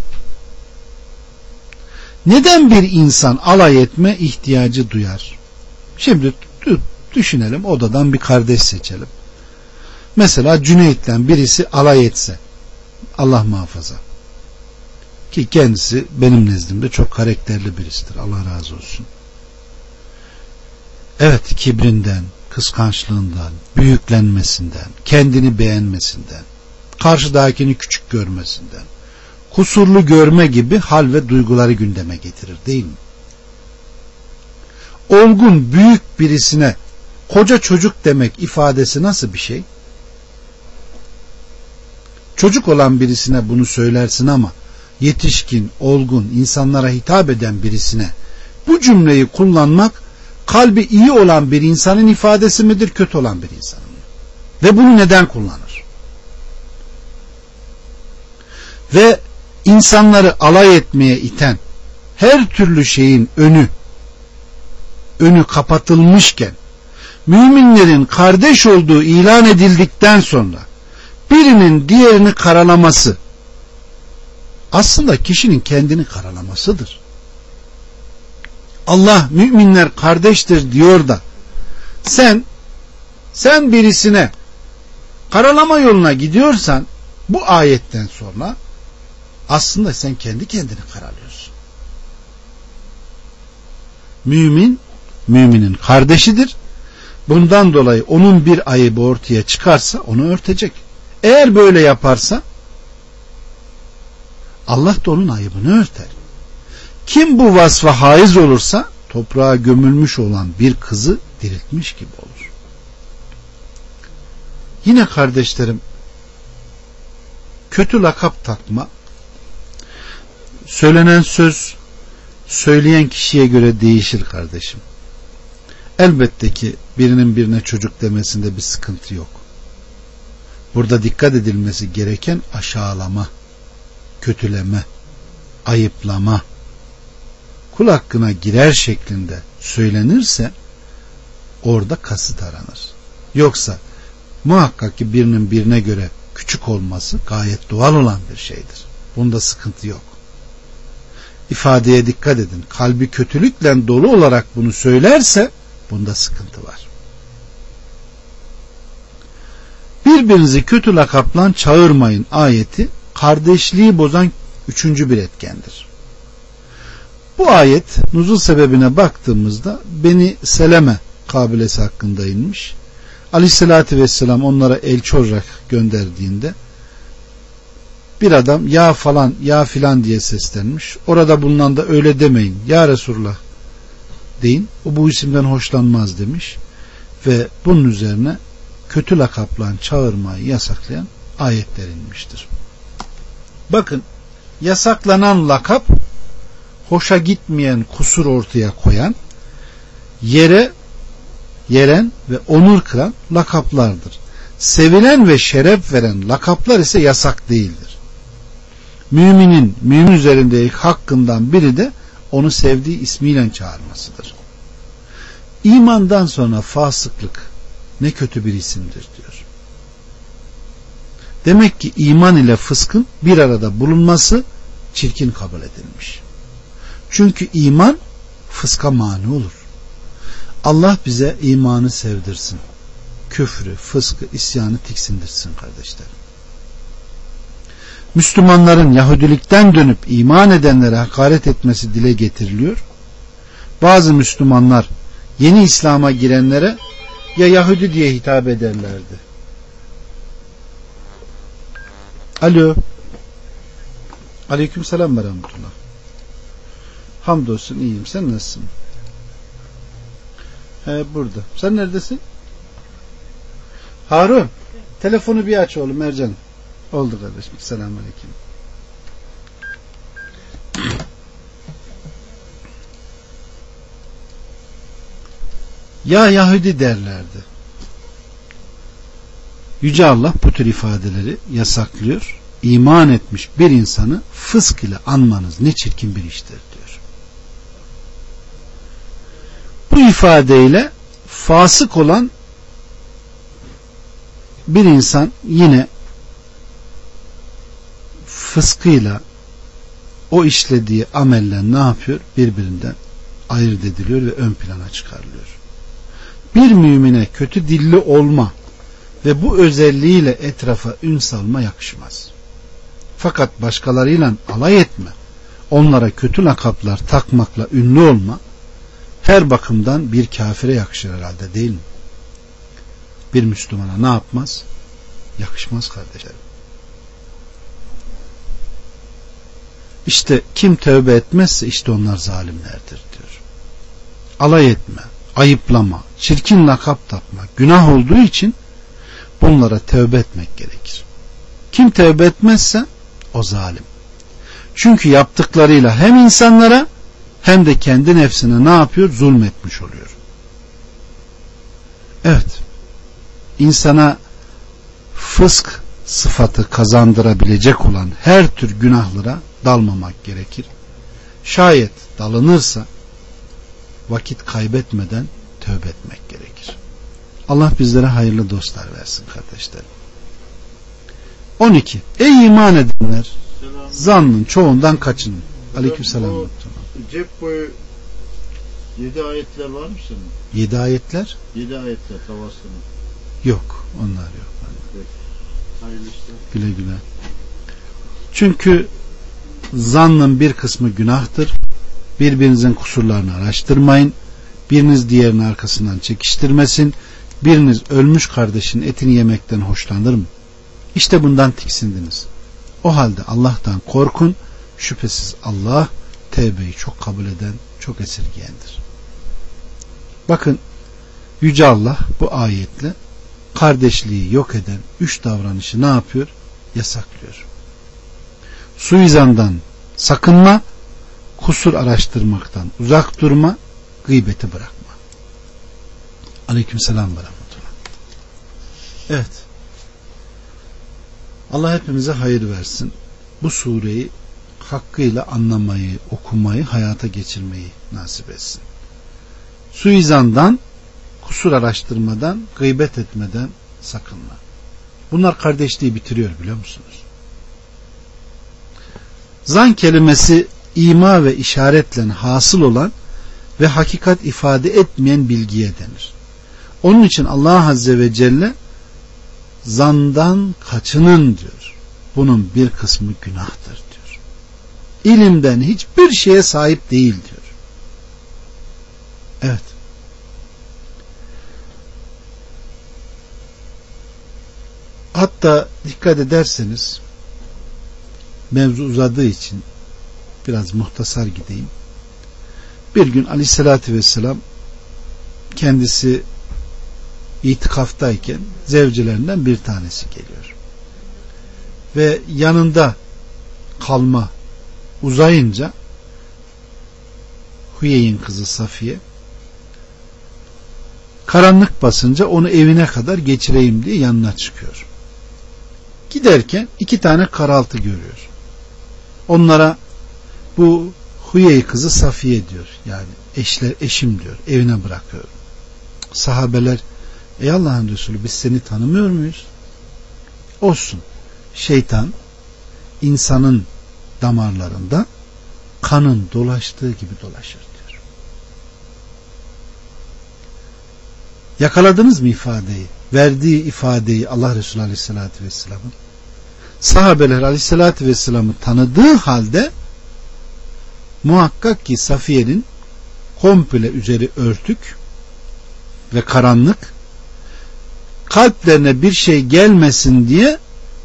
Neden bir insan alay etme ihtiyacı duyar? Şimdi düşünelim odadan bir kardeş seçelim. Mesela Cüneyt'le birisi alay etse Allah muhafaza ki kendisi benim nezdimde çok karakterli birisidir. Allah razı olsun. Evet kibrinden, kıskançlığından, büyüklenmesinden, kendini beğenmesinden, karşıdakini küçük görmesinden, kusurlu görme gibi hal ve duyguları gündeme getirir değil mi? Olgun büyük birisine koca çocuk demek ifadesi nasıl bir şey? Çocuk olan birisine bunu söylersin ama yetişkin, olgun, insanlara hitap eden birisine bu cümleyi kullanmak kalbi iyi olan bir insanın ifadesi midir, kötü olan bir insanın? Ve bunu neden kullanır? Ve insanları alay etmeye iten her türlü şeyin önü önü kapatılmışken müminlerin kardeş olduğu ilan edildikten sonra birinin diğerini karalaması aslında kişinin kendini karalamasıdır. Allah müminler kardeştir diyor da sen sen birisine karalama yoluna gidiyorsan bu ayetten sonra aslında sen kendi kendini karalıyorsun. Mümin müminin kardeşidir. Bundan dolayı onun bir ayıbı ortaya çıkarsa onu örtecek. Eğer böyle yaparsa Allah da onun ayıbını örter. Kim bu vasfa haiz olursa toprağa gömülmüş olan bir kızı diriltmiş gibi olur. Yine kardeşlerim kötü lakap takma söylenen söz söyleyen kişiye göre değişir kardeşim. Elbette ki birinin birine çocuk demesinde bir sıkıntı yok. Burada dikkat edilmesi gereken aşağılama, kötüleme, ayıplama, kul hakkına girer şeklinde söylenirse orada kasıt aranır. Yoksa muhakkak ki birinin birine göre küçük olması gayet doğal olan bir şeydir. Bunda sıkıntı yok. İfadeye dikkat edin. Kalbi kötülükle dolu olarak bunu söylerse bunda sıkıntı var. Birbirinizi kötü lakaplan çağırmayın ayeti kardeşliği bozan üçüncü bir etkendir. Bu ayet nuzul sebebine baktığımızda Beni Seleme kabilesi hakkında inmiş. Aleyhissalatü vesselam onlara elçi olarak gönderdiğinde bir adam ya falan ya filan diye seslenmiş. Orada bulunan da öyle demeyin. Ya Resulullah deyin. O bu isimden hoşlanmaz demiş. Ve bunun üzerine kötü lakaplan çağırmayı yasaklayan ayetler inmiştir. Bakın yasaklanan lakap hoşa gitmeyen kusur ortaya koyan yere yeren ve onur kıran lakaplardır. Sevilen ve şeref veren lakaplar ise yasak değildir. Müminin mümin üzerindeki hakkından biri de onu sevdiği ismiyle çağırmasıdır. İmandan sonra fasıklık ne kötü bir isimdir diyor. Demek ki iman ile fıskın bir arada bulunması çirkin kabul edilmiş. Çünkü iman fıska mani olur. Allah bize imanı sevdirsin. Küfrü, fıskı, isyanı tiksindirsin kardeşlerim. Müslümanların Yahudilikten dönüp iman edenlere hakaret etmesi dile getiriliyor. Bazı Müslümanlar yeni İslam'a girenlere ya Yahudi diye hitap ederlerdi. Alo. Aleyküm selam ve rahmetullah. Hamdolsun iyiyim. Sen nasılsın? He burada. Sen neredesin? Harun. Telefonu bir aç oğlum Ercan. Oldu kardeşim. Selamun Ya Yahudi derlerdi. Yüce Allah bu tür ifadeleri yasaklıyor. İman etmiş bir insanı fısk ile anmanız ne çirkin bir iştir diyor. Bu ifadeyle fasık olan bir insan yine fıskıyla o işlediği amelle ne yapıyor? Birbirinden ayırt ediliyor ve ön plana çıkarılıyor. Bir mümine kötü dilli olma ve bu özelliğiyle etrafa ün salma yakışmaz. Fakat başkalarıyla alay etme, onlara kötü lakaplar takmakla ünlü olma, her bakımdan bir kafire yakışır herhalde değil mi? Bir Müslümana ne yapmaz? Yakışmaz kardeşlerim. İşte kim tövbe etmezse işte onlar zalimlerdir diyor. Alay etme, ayıplama, çirkin lakap takma günah olduğu için bunlara tövbe etmek gerekir. Kim tövbe etmezse o zalim. Çünkü yaptıklarıyla hem insanlara hem de kendi nefsine ne yapıyor? Zulmetmiş oluyor. Evet. İnsana fısk sıfatı kazandırabilecek olan her tür günahlara dalmamak gerekir. Şayet dalınırsa vakit kaybetmeden tövbe etmek gerekir. Allah bizlere hayırlı dostlar versin kardeşlerim. 12. Ey iman edenler Selam. zannın çoğundan kaçının. Aleykümselam. Cep boyu 7 ayetler var mı senin? 7 ayetler 7 ayetler tavasının. yok. Onlar yok. Hayırlı işler. Güle güle. Çünkü zannın bir kısmı günahtır. Birbirinizin kusurlarını araştırmayın. Biriniz diğerinin arkasından çekiştirmesin. Biriniz ölmüş kardeşin etini yemekten hoşlanır mı? İşte bundan tiksindiniz. O halde Allah'tan korkun Şüphesiz Allah tevbeyi çok kabul eden, çok esirgeyendir. Bakın Yüce Allah bu ayetle kardeşliği yok eden üç davranışı ne yapıyor? Yasaklıyor. Suizandan sakınma, kusur araştırmaktan uzak durma, gıybeti bırakma. Aleyküm selam ve rahmetullah. Evet. Allah hepimize hayır versin. Bu sureyi hakkıyla anlamayı, okumayı, hayata geçirmeyi nasip etsin. Suizandan, kusur araştırmadan, gıybet etmeden sakınma. Bunlar kardeşliği bitiriyor biliyor musunuz? Zan kelimesi ima ve işaretle hasıl olan ve hakikat ifade etmeyen bilgiye denir. Onun için Allah Azze ve Celle zandan kaçının diyor. Bunun bir kısmı günahtır diyor. İlimden hiçbir şeye sahip değil diyor. Evet. Hatta dikkat ederseniz mevzu uzadığı için biraz muhtasar gideyim. Bir gün aleyhissalatü vesselam kendisi itikaftayken zevcilerinden bir tanesi geliyor. Ve yanında kalma uzayınca Hüyeyin kızı Safiye karanlık basınca onu evine kadar geçireyim diye yanına çıkıyor. Giderken iki tane karaltı görüyor. Onlara bu Hüyey kızı Safiye diyor. Yani eşler eşim diyor. Evine bırakıyor. Sahabeler Ey Allah'ın Resulü biz seni tanımıyor muyuz? Olsun. Şeytan insanın damarlarında kanın dolaştığı gibi dolaşır diyor. Yakaladınız mı ifadeyi? Verdiği ifadeyi Allah Resulü Aleyhisselatü Vesselam'ın sahabeler Aleyhisselatü Vesselam'ı tanıdığı halde muhakkak ki Safiye'nin komple üzeri örtük ve karanlık kalplerine bir şey gelmesin diye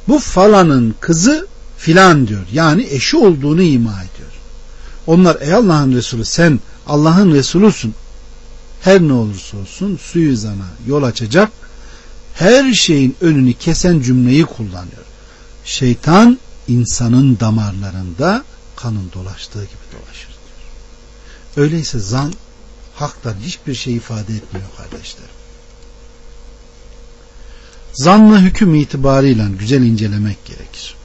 bu falanın kızı filan diyor. Yani eşi olduğunu ima ediyor. Onlar ey Allah'ın Resulü sen Allah'ın Resulüsün. Her ne olursa olsun suizana yol açacak her şeyin önünü kesen cümleyi kullanıyor. Şeytan insanın damarlarında kanın dolaştığı gibi dolaşır. Öyleyse zan haktan hiçbir şey ifade etmiyor kardeşlerim. Zanlı hüküm itibarıyla güzel incelemek gerekir.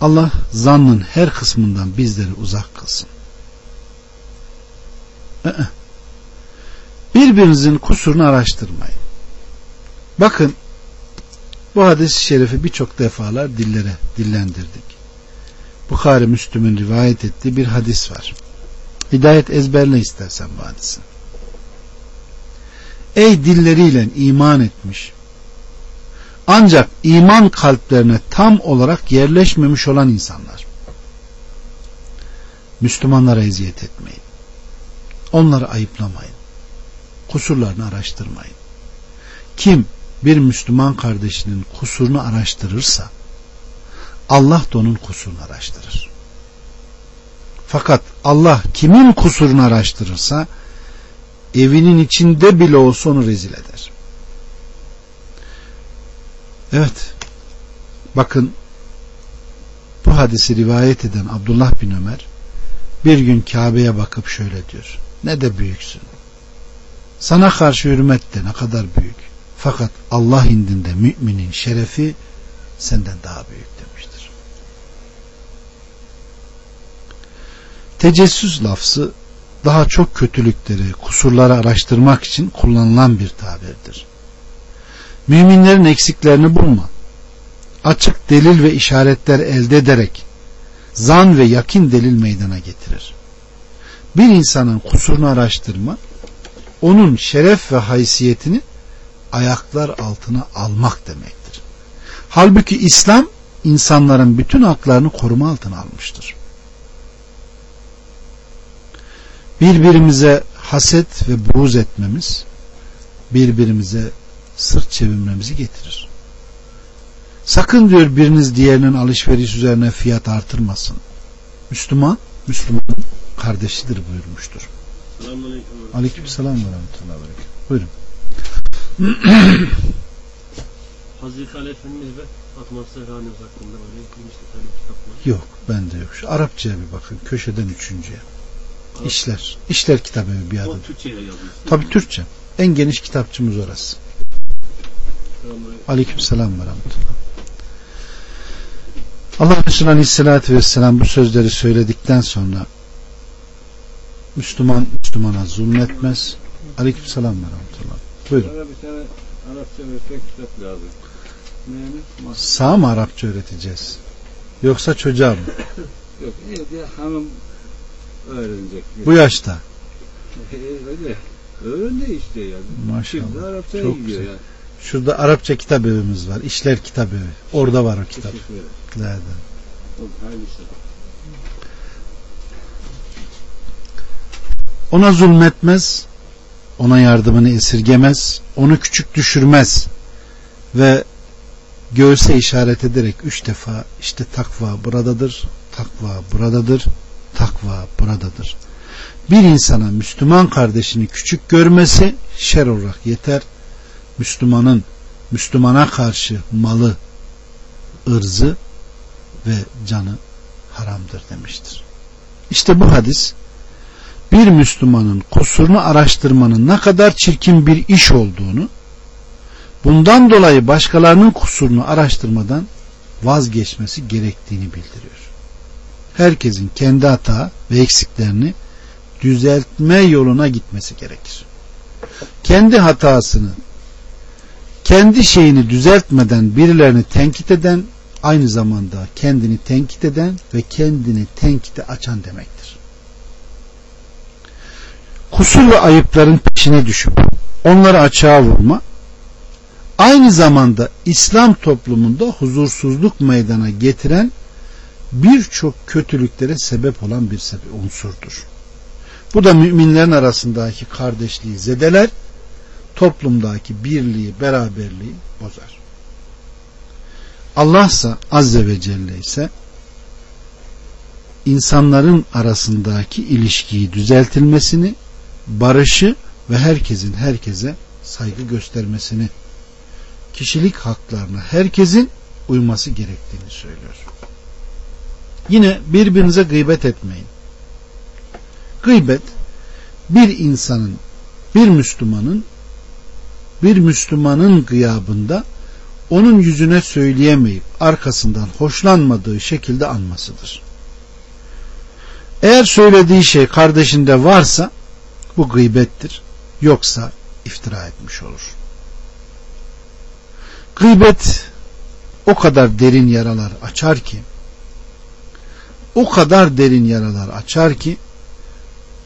Allah zannın her kısmından bizleri uzak kılsın. Birbirinizin kusurunu araştırmayın. Bakın bu hadis-i şerifi birçok defalar dillere dillendirdik. Bukhari Müslüm'ün rivayet ettiği bir hadis var. Hidayet ezberle istersen bu hadisin. Ey dilleriyle iman etmiş. Ancak iman kalplerine tam olarak yerleşmemiş olan insanlar. Müslümanlara eziyet etmeyin. Onları ayıplamayın. Kusurlarını araştırmayın. Kim bir Müslüman kardeşinin kusurunu araştırırsa Allah da onun kusurunu araştırır. Fakat Allah kimin kusurunu araştırırsa evinin içinde bile olsa onu rezil eder. Evet. Bakın bu hadisi rivayet eden Abdullah bin Ömer bir gün Kabe'ye bakıp şöyle diyor. Ne de büyüksün. Sana karşı hürmet de ne kadar büyük. Fakat Allah indinde müminin şerefi senden daha büyük demiştir. Tecessüs lafzı daha çok kötülükleri, kusurları araştırmak için kullanılan bir tabirdir. Müminlerin eksiklerini bulma. Açık delil ve işaretler elde ederek zan ve yakin delil meydana getirir. Bir insanın kusurunu araştırma, onun şeref ve haysiyetini ayaklar altına almak demektir. Halbuki İslam insanların bütün haklarını koruma altına almıştır. Birbirimize haset ve buğz etmemiz birbirimize sırt çevirmemizi getirir. Sakın diyor biriniz diğerinin alışveriş üzerine fiyat artırmasın. Müslüman, Müslümanın kardeşidir buyurmuştur. Aleykümselam ve rahmetullahi ve. Buyurun. Hazreti Ali Efendimiz ve Fatma Zehra'nız hakkında böyle geniş detaylı bir kitap var. Yok bende yok. Şu Arapçaya bir bakın. Köşeden üçüncüye. İşler. İşler kitabı bir adı. Tabi Türkçe. En geniş kitapçımız orası. Selamünaleyküm. Aleykümselam ve rahmetullah. Allah Resulü Aleyhisselatü Vesselam bu sözleri söyledikten sonra Müslüman Müslümana zulmetmez. Aleykümselam ve rahmetullah. Buyurun. Bana bir tane Arapça öğretmen kitap lazım. Neymiş? Sağ mı Arapça öğreteceğiz? Yoksa çocuğa mı? Yok iyi de hanım öğrenecek. Bu yaşta. Öyle. Öyle işte yani. Şimdi Maşallah. Arapçaya Çok gidiyor güzel. yani. Şurada Arapça kitap evimiz var. İşler kitap evi. Orada var o kitap. Teşekkür ederim. Nerede? Oldu, Hayırlı işler. Ona zulmetmez, ona yardımını esirgemez, onu küçük düşürmez ve göğse işaret ederek üç defa işte takva buradadır, takva buradadır, takva buradadır. Bir insana Müslüman kardeşini küçük görmesi şer olarak yeter. Müslümanın Müslümana karşı malı, ırzı ve canı haramdır demiştir. İşte bu hadis bir Müslümanın kusurunu araştırmanın ne kadar çirkin bir iş olduğunu, bundan dolayı başkalarının kusurunu araştırmadan vazgeçmesi gerektiğini bildiriyor. Herkesin kendi hata ve eksiklerini düzeltme yoluna gitmesi gerekir. Kendi hatasını, kendi şeyini düzeltmeden birilerini tenkit eden, aynı zamanda kendini tenkit eden ve kendini tenkite açan demektir kusur ve ayıpların peşine düşüp onları açığa vurma aynı zamanda İslam toplumunda huzursuzluk meydana getiren birçok kötülüklere sebep olan bir sebep unsurdur. Bu da müminlerin arasındaki kardeşliği zedeler, toplumdaki birliği, beraberliği bozar. Allah ise Azze ve Celle ise insanların arasındaki ilişkiyi düzeltilmesini barışı ve herkesin herkese saygı göstermesini, kişilik haklarına herkesin uyması gerektiğini söylüyor. Yine birbirinize gıybet etmeyin. Gıybet bir insanın, bir Müslümanın bir Müslümanın gıyabında onun yüzüne söyleyemeyip arkasından hoşlanmadığı şekilde anmasıdır. Eğer söylediği şey kardeşinde varsa bu gıybettir. Yoksa iftira etmiş olur. Gıybet o kadar derin yaralar açar ki o kadar derin yaralar açar ki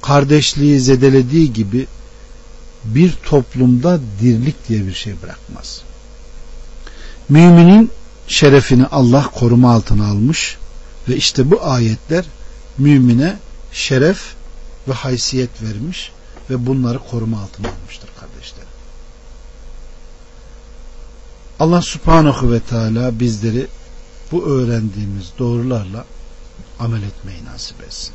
kardeşliği zedelediği gibi bir toplumda dirlik diye bir şey bırakmaz. Müminin şerefini Allah koruma altına almış ve işte bu ayetler mümine şeref ve haysiyet vermiş ve bunları koruma altına almıştır kardeşlerim. Allah subhanahu ve teala bizleri bu öğrendiğimiz doğrularla amel etmeyi nasip etsin.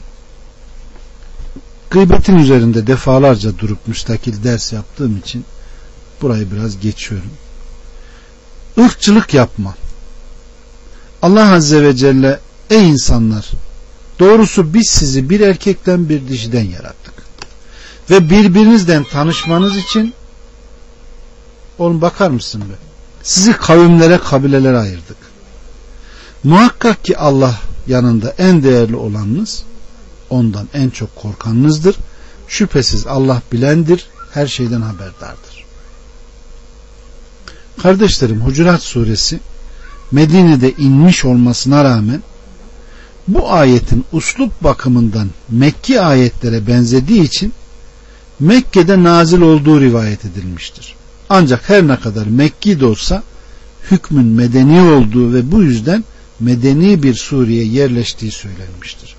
Gıybetin üzerinde defalarca durup müstakil ders yaptığım için burayı biraz geçiyorum. Irkçılık yapma. Allah Azze ve Celle ey insanlar doğrusu biz sizi bir erkekten bir dişiden yarattık. Ve birbirinizden tanışmanız için oğlum bakar mısın be? Sizi kavimlere kabilelere ayırdık. Muhakkak ki Allah yanında en değerli olanınız ondan en çok korkanınızdır. Şüphesiz Allah bilendir, her şeyden haberdardır. Kardeşlerim Hucurat suresi Medine'de inmiş olmasına rağmen bu ayetin uslup bakımından Mekki ayetlere benzediği için Mekke'de nazil olduğu rivayet edilmiştir. Ancak her ne kadar Mekki de olsa hükmün medeni olduğu ve bu yüzden medeni bir Suriye yerleştiği söylenmiştir.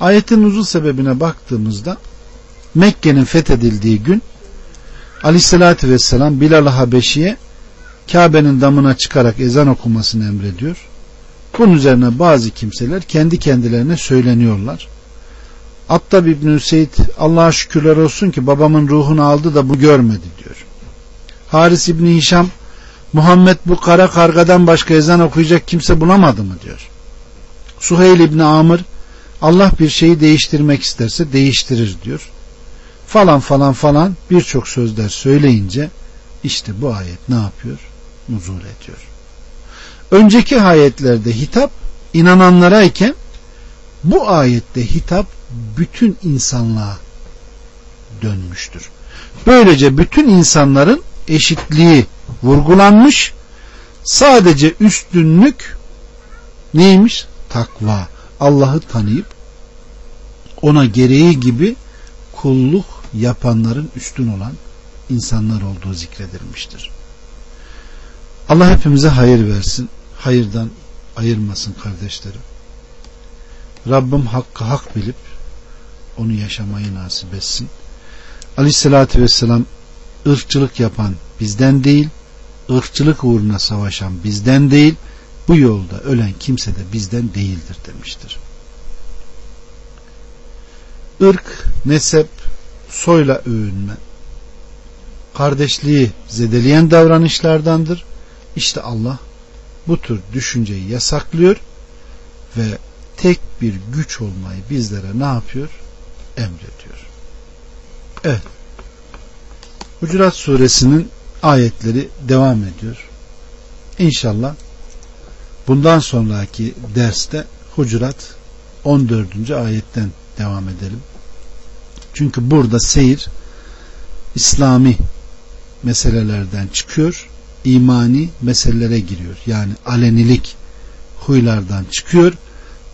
Ayetin uzun sebebine baktığımızda Mekke'nin fethedildiği gün Aleyhisselatü Vesselam Bilal-i Habeşi'ye Kabe'nin damına çıkarak ezan okumasını emrediyor. Bunun üzerine bazı kimseler kendi kendilerine söyleniyorlar. Attab İbn Hüseyin Allah'a şükürler olsun ki babamın ruhunu aldı da bu görmedi diyor. Haris İbni Hişam Muhammed bu kara kargadan başka ezan okuyacak kimse bulamadı mı diyor. Suheyl İbni Amr Allah bir şeyi değiştirmek isterse değiştirir diyor. Falan falan falan birçok sözler söyleyince işte bu ayet ne yapıyor? Nuzul ediyor. Önceki ayetlerde hitap inananlara iken bu ayette hitap bütün insanlığa dönmüştür. Böylece bütün insanların eşitliği vurgulanmış. Sadece üstünlük neymiş? Takva. Allah'ı tanıyıp ona gereği gibi kulluk yapanların üstün olan insanlar olduğu zikredilmiştir. Allah hepimize hayır versin. Hayırdan ayırmasın kardeşlerim. Rabbim hakkı hak bilip onu yaşamayı nasip etsin. Aleyhissalatü vesselam ırkçılık yapan bizden değil, ırkçılık uğruna savaşan bizden değil, bu yolda ölen kimse de bizden değildir demiştir. Irk, nesep, soyla övünme, kardeşliği zedeleyen davranışlardandır. İşte Allah bu tür düşünceyi yasaklıyor ve tek bir güç olmayı bizlere ne yapıyor? Emrediyor. Evet. Hucurat suresinin ayetleri devam ediyor. İnşallah bundan sonraki derste Hucurat 14. ayetten devam edelim. Çünkü burada seyir İslami meselelerden çıkıyor, imani meselelere giriyor. Yani alenilik huylardan çıkıyor,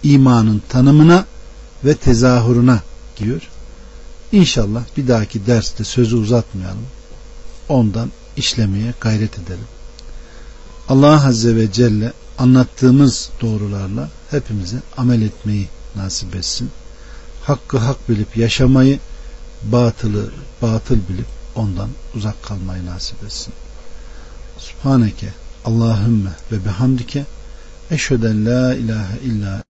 imanın tanımına ve tezahürüne giriyor. İnşallah bir dahaki derste sözü uzatmayalım. Ondan işlemeye gayret edelim. Allah Azze ve Celle anlattığımız doğrularla hepimize amel etmeyi nasip etsin. Hakkı hak bilip yaşamayı, batılı batıl bilip ondan uzak kalmayı nasip etsin. Subhaneke Allahümme ve bihamdike eşheden la ilahe illa